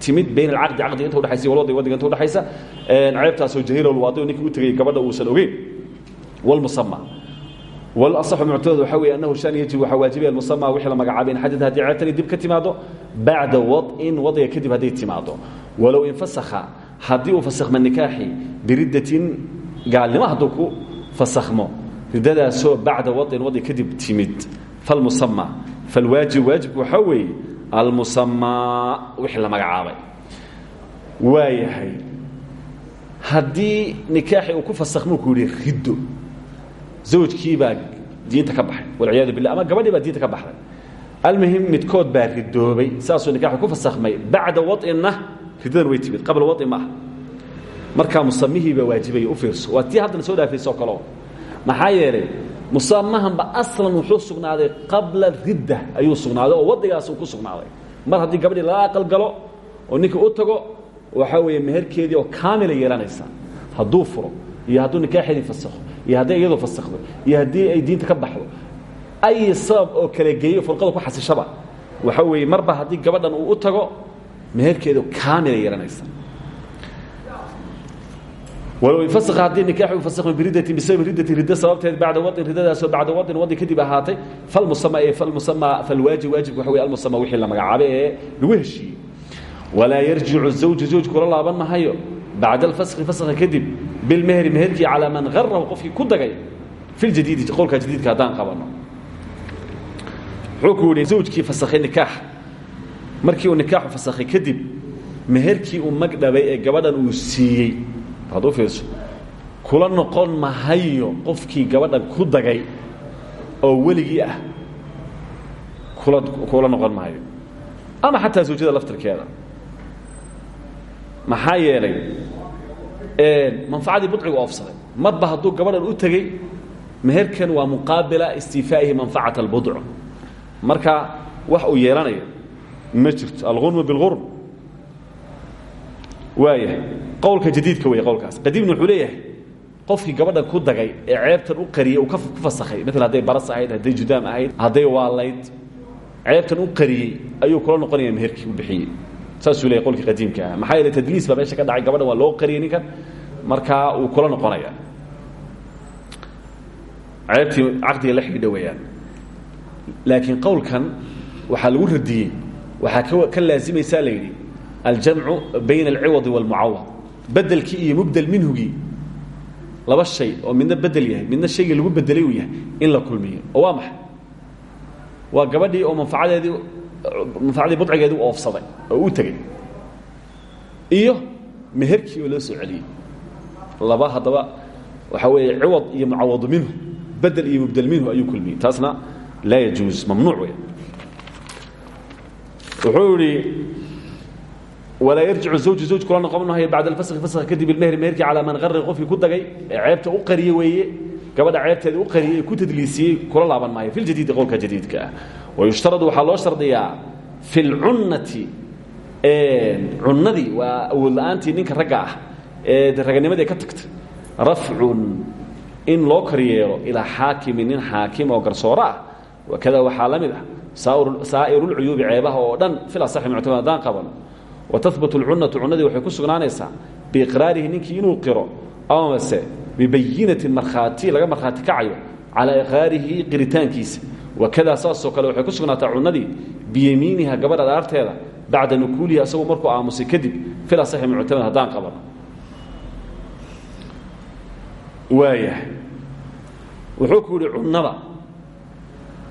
timid bayn alcaqdi caqdiga inta udhexaysa walwadi wadiga inta udhexaysa ceebtaasoo jahiilo lwaadi ninkii u tegay gabadha uusan ogeyn wاlmusama walaصxu muctamad waxa weeye annahu shan yajib waxaa waajibaya almusama wixii la magacaabay in xadad haddii ceebtani dib ka timaado bacda wad'in wadiga kadib hadday timaado walow infasakha haddii uu fasakhma nikaaxi biriddatin gaalnimo hadduu ku fasakhmo. Riddadaasoo bacda wadin wadi kadib timid. Falmusama falwaajib waajibku waxaa weeye almusamaa wixii la magacaabay. Waayahay haddii nikaaxi uu ku fasakhmuu ku yidhi riddo. Zawjkiibaa diinta ka baxay. Walciyaadu billah ama gabadhii baa diinta ka baxday. Almuhim midkood baa ridoobay saasuu nikaxu ku fasakhmay. Bacda wainna riddadan way timid. Qabla wai ma ah markaa musamihiibaa waajibaya u fiirso. Waa tii haddana soo dhaafayso kaleo maxaa yeelay musamahanba aslan wuxuu sugnaaday qabla ridda ayuu sugnaaday oo wadigaas uu ku sugnaaday. Mar haddii gabadhii lala aqalgalo oo ninkii u tago waxaa weeye meherkeedii oo kaamila yeelanaysa hadduu furo iyo hadduu nikaaxeedii fasakho iyo hadday iyadu fasakhdo iyo haddii ay diinta ka baxdo ay sabab oo kala geeyo furqada ku xasishaba. Waxa weeye marba haddii gabadhan uu u tago meherkeedu kaamila yeelanaysa walow infasakha haddii nikaaxu u fasakhmo biriddatin bisababi riddatin riddo sababteed bacda wadin riddadaasoo bacda wadin wadi kadib ahaatay falmusama ee falmusama falwaajib waajibku waxa wey almusama wixii la magacaabay ee lagu heshiiyey. Walaa yarjicu zawju zawj kula laaban mahayo bacda alfaskhi faskha kadib bilmehri meherkii calaa man harahu qofkii ku dagay fi ljadiidi qowlka jadiidka haddaan qabanno wuxuu ku yidhi zawjkii fasakhay nikaax markii uu nikaaxu fasakhay kadib meherkii uu magdhabay ee gabadhan uu siiyey ad u kula noqon mahayo qofkii gabadhan ku dagay oo weligii ah kula kula noqon mahayo ama xataa zawjada laftirkeeda. Maxaa yeelay manfacadii budcigu oofsaday. Marba hadduu gabadhan u tegey meherkan waa muqaabila istiifaa'ihi manfacat albudc marka wax uu yeelanayo ma jirto alghurmu biاlghurm waayahay qowlka jadiidka wey qowlkaas. Qadiimna wuxuu leeyahay qofkii gabadhan ku dagay ee ceebtan u qariyey uu ku fasakhay maala hadday baras ahayd hadday judaam ahayd hadday waalayd ceebtan u qariyey ayuu kula noqonaya meherkii u bixiyey. Saasuu leeyahy qolkii qadiimka ah. Maxaa yeele tadliis baa meesha ka dhacay gabadhan waa loo qariyey ninkan markaa uu kula noqonaya. Ceebtii caqdiga la xidhiidha weeyaan. Laakiin qowlkan waxaa lagu radiyey waxaa ka laazimaysaa la yidhi aljamcu bayna alciwadi wاlmucawad bedelkii iyo mubdel minhugii laba shay oo midna bedel yahay midna shaygii lagu bedelay uu yahay in la kulmiyo. Waa maxay? Waa gabadhii oo manfacadeedii manfacadii budcigeedii u oofsaday oo u tegey iyo meherkii oo loo soo celiyey laba haddaba waxaa weeye ciwad iyo mucawadu minhu bedel iyo mubdel minhu ayuu kulmiyey. Taasna laa yajuuz mamnuuc wuxuu yihi walaa yarjicu zawju zawj kula noqon mahayo bacda alfaskhi faskha kadib ilmehri meherkii calaa man qarri qofkii ku dagay ee ceebta u qariye weeye gabadha ceebteeda u qariyey ee ku tadliisiyey kula laaban maayo. Fi ljadiidi qowlka jadiidka ah. Wayushtaradu waxaa loo shardiyaa fi lcunnati cunnadii waa awood la'aantii ninka ragga ah ee raganimadii ka tagtay. Rafcun in loo kor yeelo ilaa xaakimin nin xaakim oo garsooro ah wakada waxaa la mid ah saa'irulcuyuubi ceebaha oo dhan fil asaxi muctamad haddaan qabano watahbut اlcunatu cunadii waxay ku sugnaanaysaa biiqraarihi ninkii inuu qiro amase bibayinatin markhaati laga markhaati kacayo calaa iqraarihi qiritaankiisa. Wakadaa saasoo kale waxay ku sugnaataa cunadii biyemiiniha gabadha dhaarteeda bacda nukuulihi asagoo markuu aamusay kadib fil asaxi muctamad haddaan qabano waayahay wuxuu ku yidhi cunnada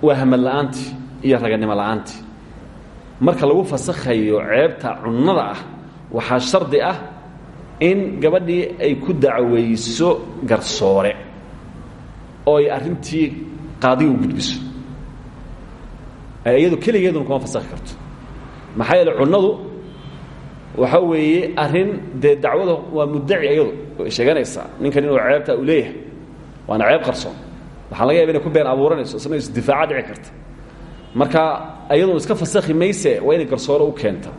waa hamad iyo raganimo la'aantii marka lagu fasakhayo ceebta cunnada ah waxaa shardi ah in gabadhii ay ku dacwayso garsoore oo ay arrintii qaadiga gudbiso. Iyadu keligeeduna kuma fasakhi karto. Maxaa cunnadu waxa weeye arrin dee dacwada waa muddaci iyadu way sheeganaysaa ninkan inuu u leeyahay waana ceeb qarsoon. Waxaa laga yaba inay ku been abuuranayso isna isdifaaca dhici karta marka iyaduna iska fasakhi mayse waa inay garsoore u keenta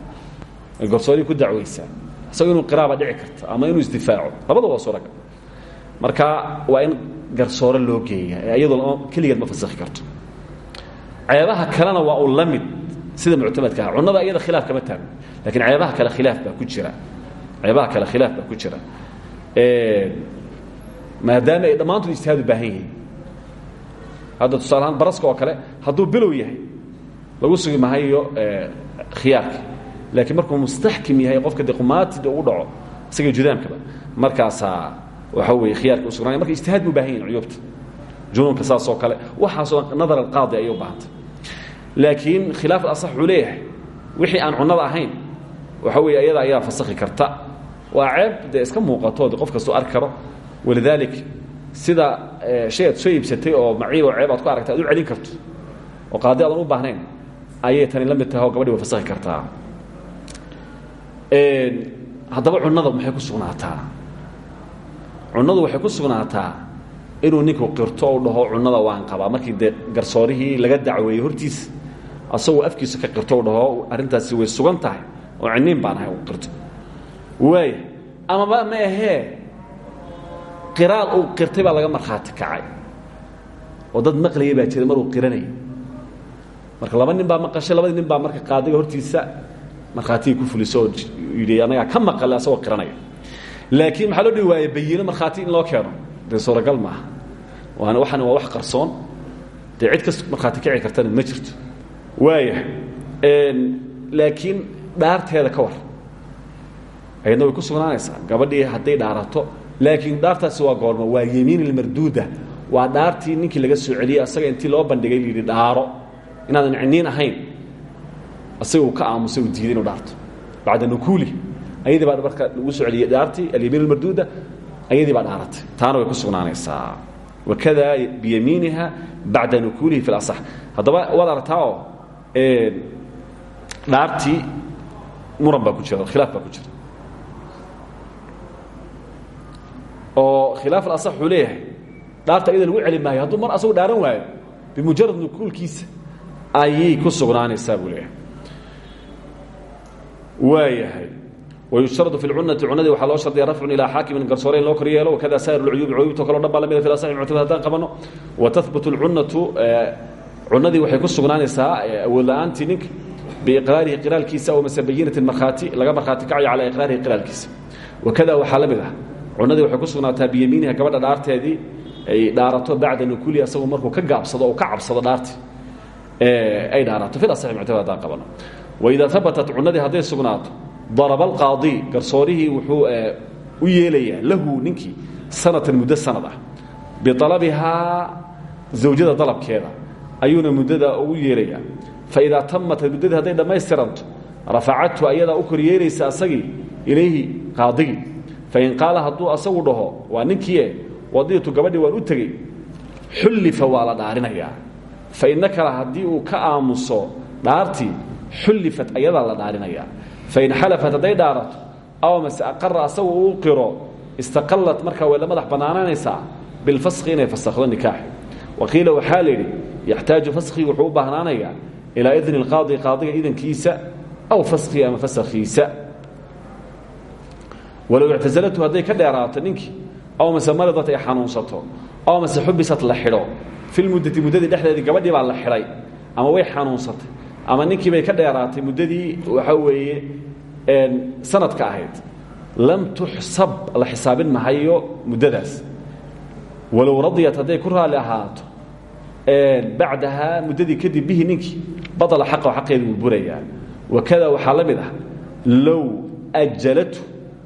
garsoorii ku dacwaysaa isagoo inuu qiraaba dhici karta ama inuu isdifaaco. Labada waa suuragal marka waa in garsoore loo geeya ee iyadoo keligeed ma fasakhi karto. Ceebaha kalena waa uu la mid sida muctamadka ah. Cunnada iyada khilaaf kama taagno lakiin ceebaha kale khilaaf baa ku jira. Ceebaha kale khilaaf baa ku jira. Maadaama ay dhammaantood ijtihaad u baahan yihiin hadda tusaale ahaan baraska oo kale hadduu bilow yahay lagu sugi mahayo khiyaarka. Laakiin markuu mustaxkim yahay qofka de qumaatid ugu dhaco isaga judaamkaba markaasaa waxa weeye khiyaarka u sugnanaya marka ijtihaad bu u baahan yihiin cuyuubta junuunka saasoo kale. Waxaasoo nadar alqaadi ayay u baahantay. Laakiin khilaaf alasax wuxuu leeyahay. Wixii aan cunnada ahayn waxa weeye iyada ayaa fasakhi karta. Waa ceeb dee iska muuqato de qof kastuu arki karo. Walidaalik sida shay aad soo iibsatay oo maciib oo ceeb aad ku aragtay ad u celin karto oo qaadi aadan u baahnayn ayay tani la mid tahay oo gabadhi way fasakhi kartaa. Haddaba cunnada maxay ku sugnaataa? Cunnadu waxay ku sugnaataa inuu ninku qirto u dhaho cunnada waan qabaa. Markii dee garsoorihii laga dacweeyey hortiisa asagoo afkiisa ka qirto u dhaho arrintaasi way sugan tahay oo ciniin baan ahay u qirto. Waaya amaba ma ahee qiraal uu qirtay baa laga markhaati kacay. oo dad maqlaya baa jira maruu qiranaya marka laba nin baa maqashay labadii nin baa marka qaadiga hortiisa markhaatigii ku fuliso oo yidhi anagaa ka maqale asagoo qiranaya laakiin maxaa loo dhihi waaya bayino markhaati in loo keeno. Dee suuragal maaha. Waana waxaan waa wax qarsoon. Dee cid kas markhaati kici kartana ma jirto. Waaya laakiin dhaarteeda ka war. Ayadna way ku sugnaanaysaa. Gabadhii hadday dhaarato laakiin dhaartaasi waa goormo waa yemiin ilmarduuda. Waa dhaartii ninkii laga soo celiyey asaga intii loo bandhigay layidhi dhaaro inaadan ciniin ahayn. Asaga uu ka aamusay uu diiday inuu dhaarto. Bacda nukuuli ayadii baa marka lagu soo celiyey dhaartii alyamiin almarduuda ayadii baa dhaaratay. Taana way ku sugnaanaysaa. Wakada biyamiiniha bacda nukuulihi fi اlaصx haddaba waad aragtaa oo dhaartii muran baa ku jira khilaaf baa ku jira oo khilaaf alaصx wuxuu leeyahay dhaarta iyada lagu celi maayo hadduu mar asagu dhaaran waayo bimujarad nukuulkiisa ayay ku sugnaanaysaa buu leeyahay waayahay wayushtaradu fi lcunati cunadii waxaa loo shardiya rafcun ilaa xaakimin garsoore in loo kor yeelo wakada saa'ir اlcuyuubi cuyuubto kaleo dhan baa lamida fi asaxi muctamad haddaan qabano watahbut اlcunatu cunadii waxay ku sugnaanaysaa awood la-aantii ninka biiqraarihi qiraalkiisa oo mase bayinatin markhaati laga markhaati kacayo calaa iqraarihi qiraalkiisa wakada waxaa la mid ah cunadii waxay ku sugnaataa biyamiiniha gabadha dhaarteedii ay dhaarato bacda nukuli asagoo markuu ka gaabsado oo ka cabsado dhaarti ay dhaarato. Fi asaxi muctamad haddaan qabano. Waidaa habatat cunadii hadday sugnaato daraba alqaadi garsoorihii wuxuu u yeelayaa lahu ninkii sanatan muddo sanad ah. Bialabihaa zawjada dalabkeeda ayuuna muddada ugu yeelayaa. Faidaa tamat muddadii hadday dhammaystiranto rafacathu ayadaa u kor yeelaysa asagii ilayhi qaadigii fain qaala hadduu asagu dhaho waa ninkiie wadiitu gabadhii waan u tegey xullifa waa la dhaarinayaa faina kale haddii uu ka aamuso dhaartii xullifat ayadaa la dhaarinayaa fain xalafat hadday dhaarato aw mase aqara asagu uu qiro istaqallat markaa way la madax bannaanaanaysaa bilfaskhi inay fasakhdo nikaaxi waqiila waxaa la yidhi yaxtaaju faskhi wuxuu u baahnaanayaa ilaa idni اlqaadi qaadiga idankiisa aw faskhi ama fasakhiisa walow ictasalatu hadday ka dheeraato ninkii aw mase maridat ay xanuunsato aw mase xubisat la xidho filmuddati muddadii dhexdeedii gabadhii baa la xidhay ama way xanuunsatay ama ninkii bay ka dheeraatay muddadii waxaa weeye sanadka ahayd lam tuxsab la xisaabin mahayo muddadaas. Walow radiyat hadday ku raali ahaato bacdahaa muddadii kadib bihi ninkii badala xaqahu xaqeedii wuu wakada waxaa la mid ah low ajalatu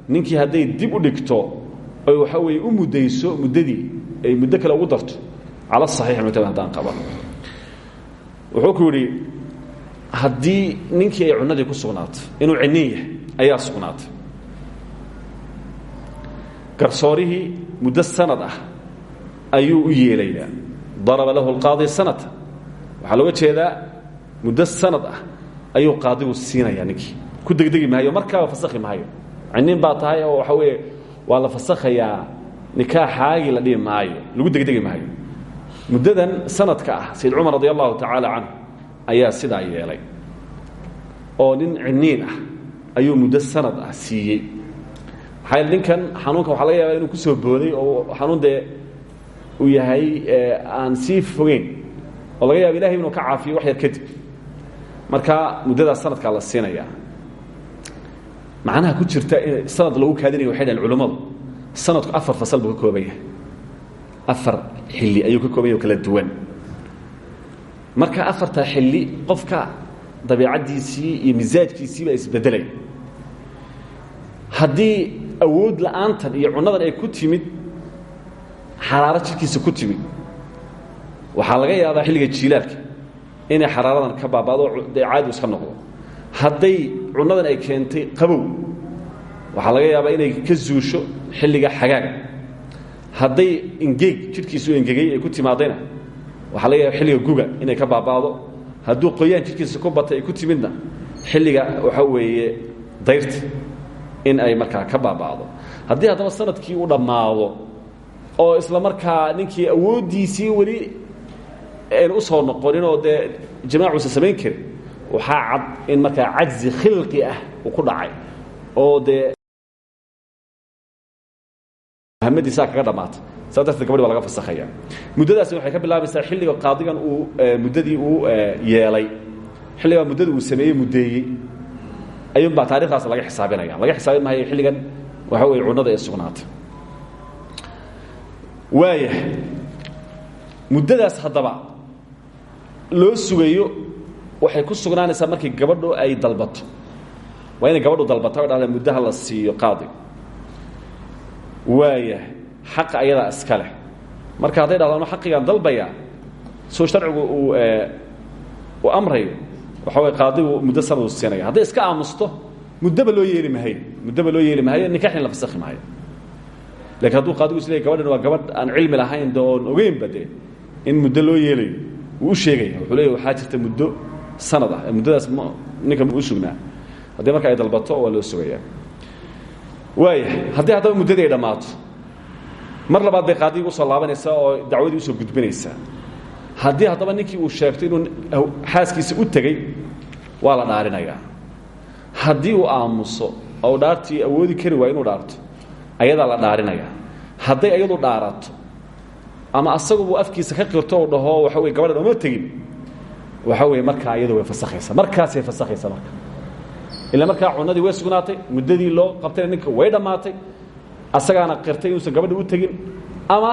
ninkii hadday dib u dhigto oy waxa weeye u muddayso muddadii ay muddo kale ugu darto. Cala saxiix haddaan qaba. Wuxuu ku yidhi haddii ninkii ay cunadii ku sugnaato inuu yahay ayaa sugnaatay. Garsoorihii muddo sanad ah ayuu u yeelayaa daraba lahu اlqaadi sanata. Waxaa looga jeedaa muddo sanad ah ayuu qaadigu siinayaa ninkii. Ku degdegi maayo markaaba fasakhi maayo cinin baa tahay oo waxa weeye waa la fasakhayaa nikaaxaagii la dhihi maayo lagu degdegi maayo. Muddadan sanadka ah sayd cumar radi allahu tacaala canhu ayaa sidaa yeelay. Oo nin ciniin ah ayuu muddo sanad ah siiyey. Maxaa yeel ninkan xanuunkan waxaa laga yaabaa inuu ku soo booday oo xanuun dee uu yahay aan sii fogeyn. Oo laga yaaba ilahay inuu ka caafiyo wax yar kadib. Marka muddadaas sanadkaa la siinayaa macnaha ku jirta in sanad lagu kaadinayo waxay dhahen culimmadu sanadku afar fasal buu ka kooban yahay afar xilli ayuu ka kooban yahy o kala duwan. Marka afartaa xilli qofka dabiicaddiisii iyo misaajkiisiiba isbedelaya haddii awood la'aantan iyo cunadan ay ku timid xaraaro jidhkiisa ku timid waxaa laga yaabaa xilliga jiilaalka inay xaraaradan ka baabaado dee caadi iska noqdo hadday cunadan ay keentay qabow waxaa laga yaabaa inay ka zuusho xilliga xagaaga. Hadday ingeeg jidhkiisu engegay ay ku timaadayna waxaa laga yaaba xilliga guga inay ka baabaado. Hadduu qoyaan jidhkiisa ku batay ay ku timidna xilliga waxa weeye dayrta in ay markaa ka baabaado. Haddii haddaba sannadkii u dhammaado oo isla markaa ninkii awooddiisii weli aynu u soo noqoninoo dee jamaacuusa samayn karin waxaa cad in markaa cajzi khilqi ah uu ku dhacay oo dee hamadiisaa kaga dhammaatay saa darteed gabadhi waa laga fasakhaya muddadaasi waxay ka bilaabaysaa xilliga qaadigan uu muddadii uu yeelay. Xilligaa muddada uu sameeyey muddeeyey. Ayuunbaa taarikhdaas laga xisaabinaya. Laga xisaabin maayo xilligan waxa weye cunada ee sugnaatay. Waaya muddadaas haddaba loo sugayo waxay ku sugnaanaysaa markii gabadhu ay dalbato. Waa inay gabadhu dalbata o dhahda muddaha la siiyo qaadi. Waaya xaqa ayadaa iska leh. Marka hadday dhahdaano xaqigaan dalbayaa soo sharcigu uu uu amrayo. Waxa way qaadigu muddo sanadu siinaya hadday iska aamusto muddaba loo yeeli mahayo muddaba loo yeeli mahayo nikaxin la fasakhi maayo lakiin hadduu qaadigu is leey gabadhan waa gabadh aan cilmi lahayn de oon ogeynba dee in muddo loo yeelayo. Wuu u sheegaya wuxuu leeya waxaa jirta muddo sanad ah muddadaas m ninka u sugnaa. Haddii marka ay dalbato waa loo sugayaa. Waaya haddii haddaba muddadii ay dhammaato mar labaad bay qaadiga u soo laabanaysaa oo dacwadii u soo gudbinaysaa. Haddii haddaba ninkii uu sheegto inuu xaaskiisa u tegey waa la dhaarinayaa. Haddii uu aamuso oo dhaartii awoodi kari waay inuu dhaarto ayadaa la dhaarinayaa. Hadday ayadu dhaarato ama asagubuu afkiisa ka qirto u dhaho waxa wey gabadhan oma tegin waxa weye markaa iyadu way fasakhaysaa markaasay fasakhaysaa marka. Ila markaa cunadii way sugnaatay muddadii loo qabtayna ninka way dhammaatay asagaana qirtay inuusan gabadha u tegin ama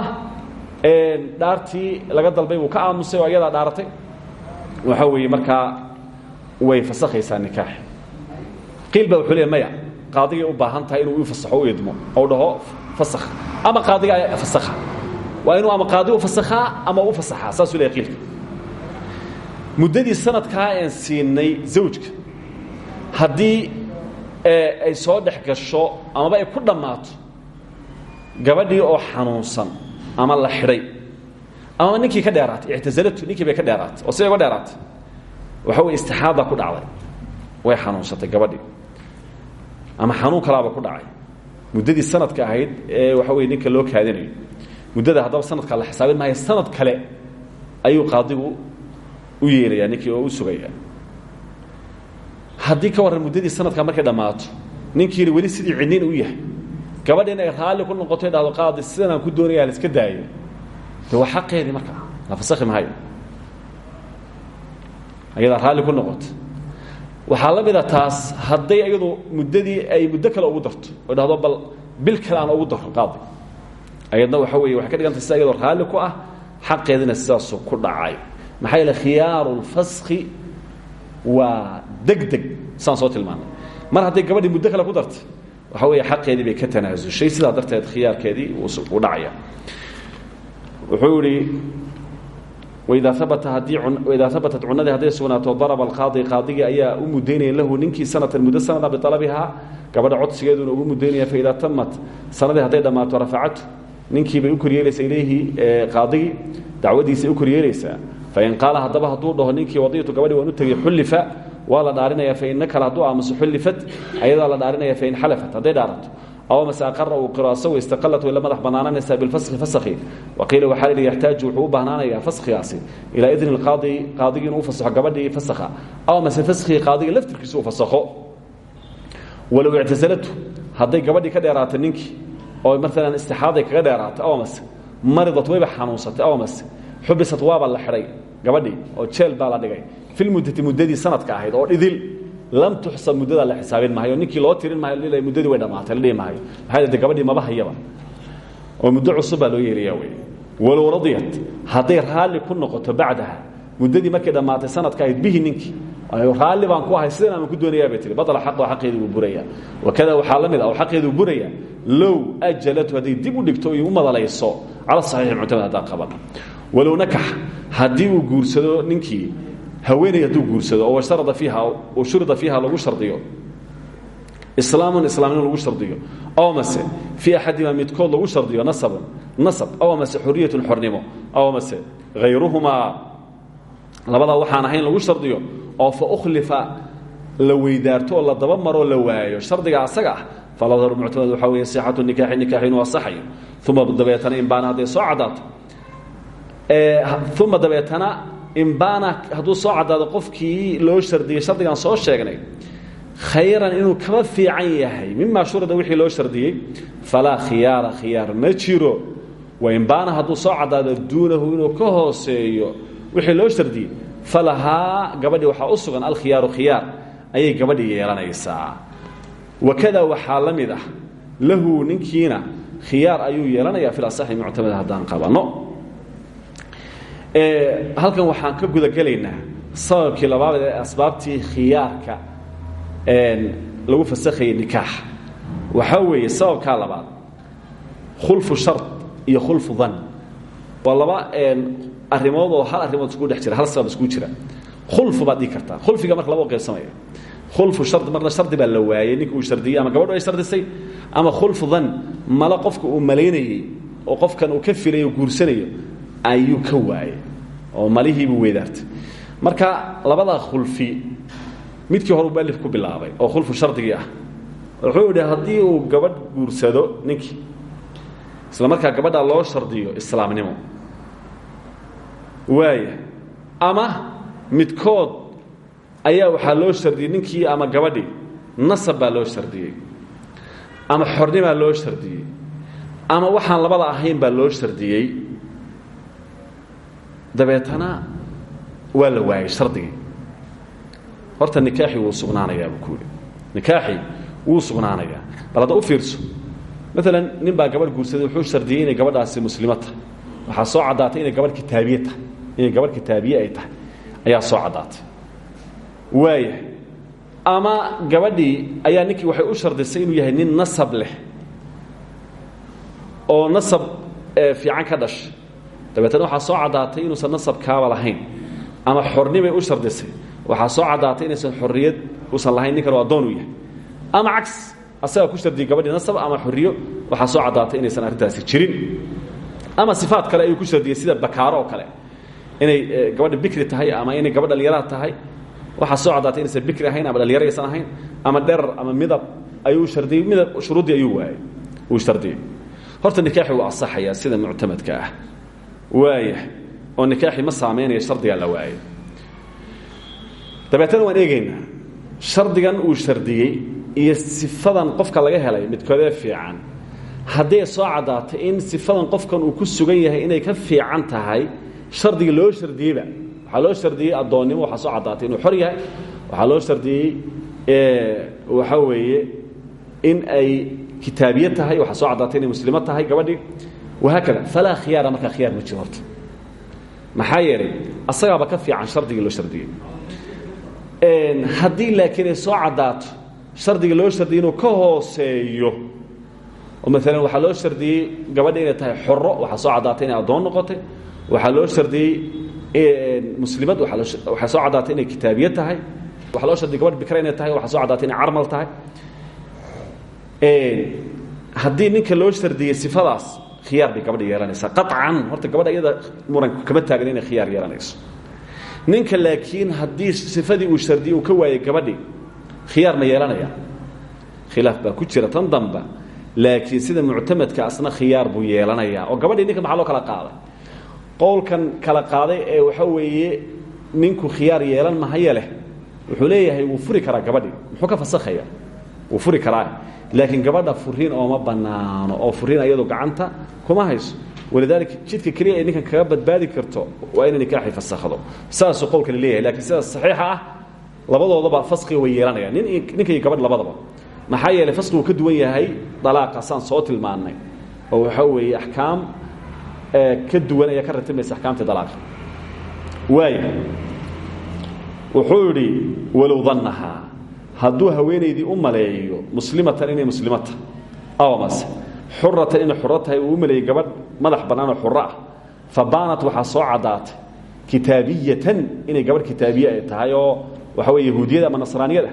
dhaartii laga dalbay wuu ka aamusay oo ayadaa dhaaratay. Waxa weeye markaa way fasakhaysaa nikaax. Qiil baa wuxuu leey maya qaadigay u baahan tahay inuu u fasaxo u idmo ou dhaho fasakh ama qaadiga fasakha waa inuu ama qaadigu fasakhaa ama u fasaxaa. Saasuu leeyahy qiilka muddadii sanadkaa aan siinay zawjka. Haddii ay soo dhex gasho amaba ay ku dhammaato gabadhii oo xanuunsan ama la xidhay amaba ninkii ka dheeraatay ictisalatu ninkii bay ka dheeraatay oo siday uga dheeraatay waxa wey istixaada ku dhacday. Way xanuunsatay gabadhii. Ama xanuun kalaaba ku dhacay. Muddadii sanadka ahayd ee waxa wey ninka loo kaadinayo. Muddada haddaba sanadkaa la xisaabin maayo sanad kale ayuu qaadigu u yeelayaa ninkii oo u sugayaa haddii ka warran muddadii sanadkaa markay dhammaato ninkiina weli sidii cidniin u yahay. Gabadhi inay raalli ku noqoto dhahdo qaadi sidanaan ku doonaya la iska daayo. De waa xaqeedii markaa la fasakhi maayo ayadaa raalli ku noqoto waxaa la mida taas hadday iyadu muddadii ay muddo kale ugu darto oo dhahdo bal bil kale aan ugu daro qaadi. Ayadna waxa weeye waxay ka dhigantay sida iyadoo raalli ku ah xaqeedina sidaasuu ku dhacay maxaa yeele khiyaaru lfaskhi waa deg deg soo tilmaanay mar hadday gabadhii muddo kale ku dartay waxa weeye xaqeedii bay ka tanaasushay sidaa darteed khiyaarkeedii uu dhacaya. Wuxuu idhi waidaa habatat cunadii hadday sugnaato daraba alqaadi qaadigii ayaa u lahu ninkii sanatan muddo sanada bialabihaa gabadha codsigeeduna ugu mudaynaya faidaa tamat sanadii hadday dhammaato rafacatu ninkiibay u koryeelaysaa ilayhi qaadigii dacwadiisay u koryeelaysaa fain qaala haddaba hadduu dhaho ninkii wadiitu gabadhi waan u tegey xullifa waa dhaarinaya faina kale hadduu aamuso xullifat ayadaa la dhaarinaya fain xalafat hadday dhaaranto aw mase aqara uu qiro asago istaqalat way la madax bannaananaysaa bilfaskhi faskhi waqiila waxaa la yidhi yaxtaaju wuxuu u baahnaanayaa faskhigaasi ilaa idni lqaadi qaadigii inuu u fasaxo gabadhii fasakha aw mase faskhiga qaadiga fasakho walow ictasalatu hadday gabadhii ka dheeraatay ninkii oo maalan istixaaday kaga dheeraatay aw mase maridat wayba xanuunsatay aw mase xubisat waaba la xidhay gabadhii oo jeel baa la dhigay. Filmuddati muddadii sanadka ahayd oo idil lam tuxsab muddadaa la xisaabin maayo. Ninkii loo tirin maayo muddadii way dhammaatay la dhihi maayo. Maxaa de gabadhii maba hayaba oo muddo cusub baa loo yeelaya wey walow radiyat hadday raalli ku noqoto bacdaha muddadii markay dhammaatay sanadka ahayd bihi ninkii. Raalli baan ku ahay sidan aan ku doonayaa bay tihi badla xaq xaqeedii wuu buraya wakada waxaa la mid ah oo xaqeedii wuu buraya low ajalatu hadday dib u dhigto iyo u madalayso cala saxiixi muctamad haddaan qaban walow nakax haddii uu guursado ninkii haweeney hadduu guursado oo sharada fiiha uu shurida fiiha lagu shardiyo islaamun islaamnimo lagu shardiyo aw mase fii axadimaa midkood lagu shardiyo nasabun nasab aw mase xoriyatun xornimo aw mase hayruhumaa labadaa waxaan ahayn lagu shardiyo oo fa ukhlifa la weydaarto oo la daba maroo la waayo shardiga asaga ah faladharu muctamad waxaa weeye sixatu nikaaxi nikaaxi inuu asaxayo uma dabeetana imbaana hadday soo caddaato uma dabeetana imbaana hadduu soo caddaado qofkii loo shardiyey shardigan soo sheegnay khayran inuu kaba fiican yahay mima shurida wixii loo shardiyey falaa khiyaara khiyaar ma jiro. Waimbaana hadduu soo caddaado duunahu inuu ka hooseeyo wixii loo shardiyey falahaa gabadhii waxaa u sugan alkhiyaaru khiyaar ayay gabadhii yeelanaysaa. Wakada waxaa la mid ah lahu ninkiina khiyaar ayuu yeelanayaa fil asaxi muctamada haddaan qabanno halkan waxaan ka gudagelaynaa sababkii labaad ee asbaabtii khiyaarka lagu fasakhayay nikaaxa waxaa weeye sababkaa labaad khulfu shard iyo khulfu dan waa laba arrimood oo hal arrimood isku dhex jira hal sabab isku jira. Khulfu baad dhigi khulfiga marka laba qaybsamaya khulfu shard marna shardi baa la waayey ninka uu shardiyey ama gabadhu ay shardisay ama khulfu dan malo qofka uu malaynayey oo qofkan uu ka filayo guursanayo ayuu ka waayey oo malihiibuu weydaartay. Marka labadaa khulfi midkii hore mualif ku bilaabay oo khulfu shardigii ah wuxuu idhi haddii uu gabadh guursado ninkii isla markaa gabadhaa loo shardiyo islaamnimo waaya ama midkood ayaa waxaa loo shardiyey ninkii ama gabadhii nasab loo shardiyey ama xornimaa loo shardiyey ama waxaan labada ahayn baa loo shardiyey dabeetana waa la waayey shardigii. Horta nikaaxi wuu sugnaanayaa buu ku yidhi. Nikaaxi wuu sugnaanayaa. Bal hadda u fiirso. Maalan nin baa gabadh guursaday wuxuu shardiyey inay gabadhaasi muslimo tahay. Waxaa soo caddaatay inay gabadh kitaabiye tahay. Inay gabadh kitaabiye ay tahay. Ayaa soo caddaatay. Waaya ama gabadhii ayaa ninkii waxay u shardisay inuu yahay nin nasab leh. Oo nasab fiican ka dhashay dabeetana waxaa soo caddaatay inuusan nasabkaaba lahayn ama xornimay u shardisay. Waxaa soo caddaatay inaysan xorriyad uusan lahayn ninkan oo addoon u yahay. Ama cags asagaa ku shardiyey gabadhii nasab ama xorriyo waxaa soo caddaatay inaysan arrintaasi jirin. Ama sifaad kale ayuu ku shardiyey sida bakaaro kale. Inay gabadha bikri tahay ama inay gabadh dhallinyaraha tahay waxaa soo caddaatay inaysan bikri ahayn ama dhallinyaro aysan ahayn ama dherar ama midab ayuu shardiyey midab shuruuddii ayuu waayey uu shardiyey horta nikaaxi wuu asaxayaa sida muctamadka ah waaya oo nikaaxi ma saamaynaya shardigaa la waayo dabeetana waan eegaynaa shardigan uu shardiyey iyo sifadan qofka laga helay midkoodee fiican. Hadday soo caddaatay in sifadan qofkan uu ku sugan yahay inay ka fiican tahay shardiga loo shardiyeyba waxaa loo shardiyey addoonnimo waxaa soo caddaatay inuu xor yahay. Waxaa loo shardiyey waxaa weeye in ay kitaabiye tahay waxaa soo caddaatay inay muslimo tahay gabadhii wahaakada falaa khiyaara markaa khiyaar ma jiro horta. Maxaa yeelay asagaaba ka fiican shardigii loo shardiyey haddii laakiin ay soo caddaato shardiga loo shardiyay inuu ka hooseeyo oo maalan waxaa loo shardiyey gabadha inay tahay xoro waxaa soo caddaatay inay addoon noqotay waxaa loo shardiyey muslimad waxaa soo caddaatay inay kitaabiye tahay waxaa loo shardiyay gabadh bikra inay tahay waxaa soo caddaatay inay carmal tahay. Haddii ninka loo shardiyey sifadaas khiyaar bay gabadha yeelanaysaa. Qaطcan horta gabadha iyada muran kama taagan inay khiyaar yeelanayso. Ninka laakiin haddii sifadii uu shardiyey uu ka waayey gabadhii khiyaar ma yeelanaya. Khilaaf baa ku jira tan damba laakiin sida muctamadka asna khiyaar buu yeelanayaa oo gabadhii ninka maxaa loo kala qaaday? Qowlkan kala qaaday ee waxa weeye ninku khiyaar yeelan mahaya leh. Wuxuu leeyahay wuu furi karaa gabadhii. Muxuu ka fasakhaya wuu furi karaa laakiin gabadha furiin ooma banaano oo furiin ayadu gacanta kuma hayso. Walidaalika jidka keliya ay ninkan kaga badbaadi karto waa inay nikaaxi fasakhdo saasuu qowlkani leeyahay lakiin sidaas saxiixa ah labadoodaba faskiga way yeelanayaan. Nin ninka iyo gabadh labadaba. Maxaa yeelay faskigu ka duwan yahay dalaaqa saan soo tilmaannay oo waxaa weeye axkaam ka duwan ayaa ka ratimaysa axkaamtii dalaaqa. Waaya wuxuu idhi walow dannahaa hadduu haweenaydii u maleeyo muslimatan inay muslimata. Aw mase xuratan inay xuro tahay uu u maleeyey gabadh madax bannaanoo xuro ah. Fa baanat waxaa soo caddaatay kitaabiyatan inay gabadh kitaabiye ay tahay oo waxa weye yahuudiyada ama nasraaniyada.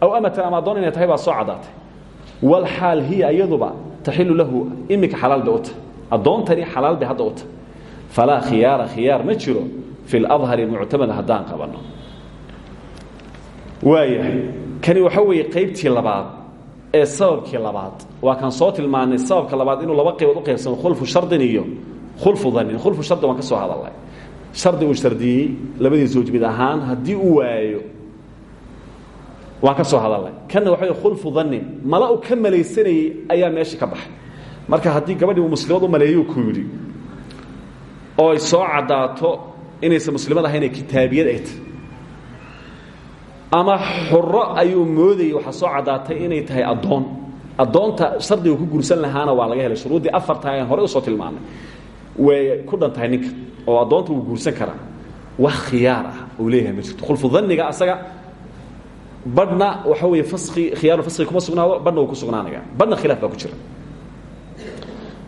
Aw amatan ama addoon inay tahay baa soo caddaatay. Walxaal hiya iyaduba taxilu lahu iminka xalaal bay u tahay. Addoontani xalaal bay hadda u tahay. Falaa khiyaara khiyaar ma jiro fi ladhari muctamad haddaan qabanno waayahay kani waxa weeye qaybtii labaad ee sababkii labaad. Waa kan soo tilmaanay sababka labaad inuu laba qaybood u qaybsamo khulfu shardin iyo khulfu danin khulfu shardi waan soo hadalnay shardi uu shardiyey labadii zawj mid ahaan haddii uu waayo waan soo hadalnay kanna waxa wey khulfu danin mala u ka ayaa meeshii ka baxay. Marka haddii gabadhii uu muslimad u maleeyuu ku yidhi oo ay soo caddaato inaysan muslimad ahayn kitaabiyad ay tahy ama xuro ayuu moodayey waxaa soo caddaatay inay tahay addoon. Addoonta shardiga ku guursan lahaana waa laga helay. Shuruuddii afarta aan horey u soo tilmaanay way ku dhan tahay ninka oo addoonta wuu guursan karaa. Wax khiyaar ah uu leeyahay ma jirto. Khulfu daniga asaga badhna waxa weeye faski khiyaaru faski kuma sugnaado badhna wuu ku sugnaanaya badhna khilaaf baa ku jira.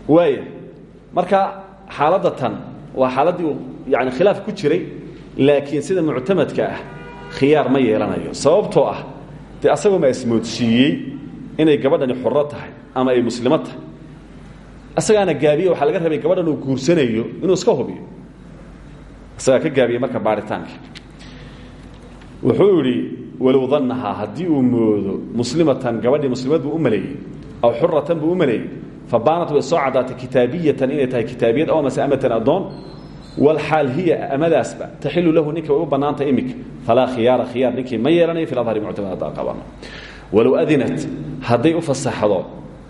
Waaya marka xaaladda tan waa xaaladdii yani khilaaf ku jiray laakiin sida muctamadka ah khiyaar ma yeelanayo. Sababtoo ah dee asagoma ismoodsiiyey inay gabadhani xuro tahay ama ay muslimo tahay. Asagaana gaabiye waxaa laga rabay gabadhan uu guursanayo inuu iska hubiyo. Isagaa ka gaabiyey marka baaritaanka. Wuxuu idhi walow dannahaa haddii uu moodo muslimatan gabadhii muslimad buu u maleeyey aw xuratan buu u maleeyey fa baanat way soo caddaatay kitaabiyatan inay tahay kitaabiyad aw mase amatan addoon wlxaal hiya amadaasba taxilu lahu ninka way u bannaantay iminka falaa khiyaara khiyaar ninkii ma yeelanayo fi adhari muctamad haddaan qabano walow adinat hadday u fasaxdo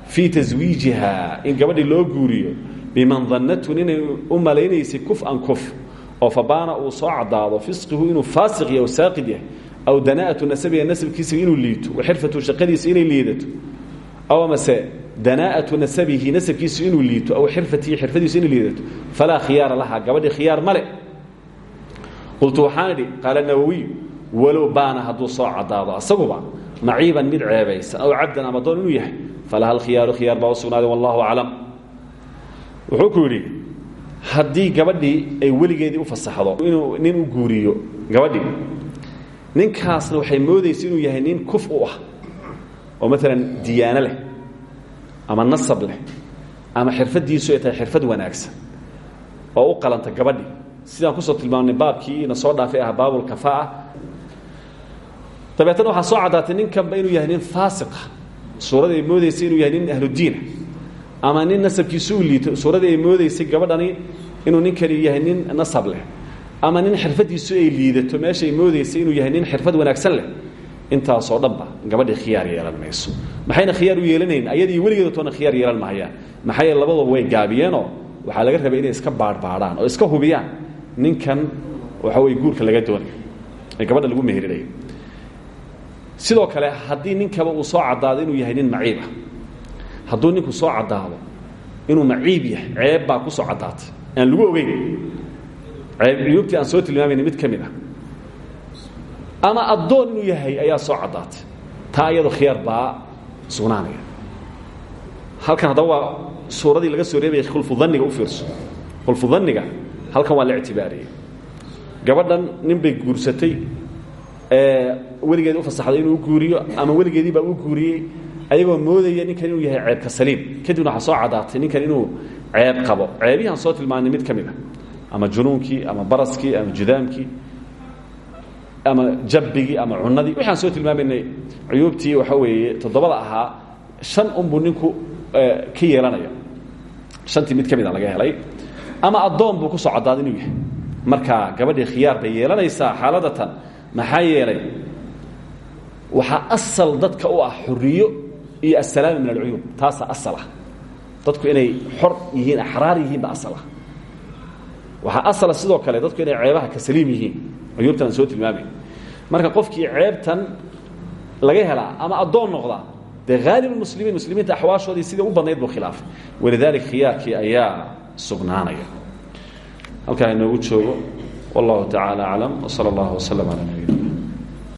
fii taswiijiha in gabadhii loo guuriyo biman dannatun inay u malaynaysay kufan kuf oo fabaana uu soo caddaado fisqihu inuu faasiq yahay o saaqid yahay aw danaa'atu nasabiga nasabkiisa inuu liito wa xirfatu shaqadiisa inay liidato aw amase danaa'atu nasabihi nasabkiisu inuu liito aw xirfatihi xirfadiisu inay liidato falaa khiyaara laha gabadhii khiyaar male qultu waxaan idhi qaala nawowiy walow baana hadduu soo asaguba maciiban mid ceebaysan aw cabdan ama doon inuu yahay falaha alkhiyaaru khiyaar baa u wallahu aclam. Wuxuu ku yidhi haddii gabadhii ay weligeedii u fasaxdo inuu nin guuriyo gabadhii ninkaasna waxay moodaysa inuu yahay nin kuf u ah oo maalan diyaano leh ama nasab leh ama xirfadiisu ay tahay xirfad wanaagsan oo u qalanta gabadhii sidaan ku soo tilmaamnay baabkii na soo dhaafay ah baabulkafaa'a dabeetana waxaa soo caddaatay ninkanba inuu yahay nin faasiqa. Suuradii ay moodaysay inuu yahay nin ahludiina ama nin nasabkiisu u liito. Suuradii ay moodaysay gabadhani inuu ninkani yahay nin nasab leh. Ama nin xirfadiisu ay liidato. Meesha ay moodaysay inuu yahay nin xirfad wanaagsan leh intaasoo dhanba gabadhii khiyaar yeelan mayso. Maxayna khiyaar u yeelanayn ayadii weligeeda toona khiyaar yeelan mahayaan maxaa yeele way gaabiyeenoo? Waxaa laga rabay inay iska baadhbaadhaan oo iska hubiyaan. Ninkan waxa weye guurka laga doonayo ee gabadha lagu meherinayo sidoo kale haddii ninkaba uu soo caddaado inuu yahay nin maciib ah hadduu ninku soo caddaado inuu maciib yahay ceeb baa ku soo caddaatay. Aan lagu ogeyn ceeb cuyuubtii aan soo tilmaamayna mid ka ah ama addoon inuu yahay ayaa soo caddaatay taa iyado khiyaar baa sugnaanaya. Halkan haddaba waa suuradii laga soo reebaya khulfudaniga u fiirso. Khulfudaniga halkan waa la ictibaariyey. Gabadhan nin bay guursatay weligeedi u fasaxday inuu guuriyo ama weligeedii baa u guuriyey ayagoo moodaya ninkan inuu yahay ceebka saliim. Kadibna waxaa soo caddaatay ninkan inuu ceeb qabo. Ceebihiaan soo tilmaanay mid ka mid a ama junuunkii ama baraskii ama judaamkii ama jabbigii ama cunadii waxaan soo tilmaamaynay cuyuubtii waxa weeye toddobada ahaa shan unbuu ninku ka yeelanaya. Shantii mid ka mida laga helay. Ama addoon buu ku soo caddaaday inuu yahay. Marka gabadhii khiyaar bay yeelanaysaa xaaladatan maxaa yeelay? Waxaa asal dadka u ah xuriyo iyo assalaami min alcuyuub. Taasaa asal ah. Dadku inay xor yihiin axraar yihiin ba asal ah. Waxaa asala sidoo kale dadku inay ceebaha ka saliim yihiin cuyuubtan soo tilmaamay marka qofkii ceebtan laga helaa ama addoon noqda dee haalib muslimiin muslimiinta axwaashoodii sidii u badnayd buu khilaafay. Walidaalika khiyaarkii ayaa sugnaanaya. Halkaa inoogu joogo. Wallahu tacaala aclam wsala allah wslm ala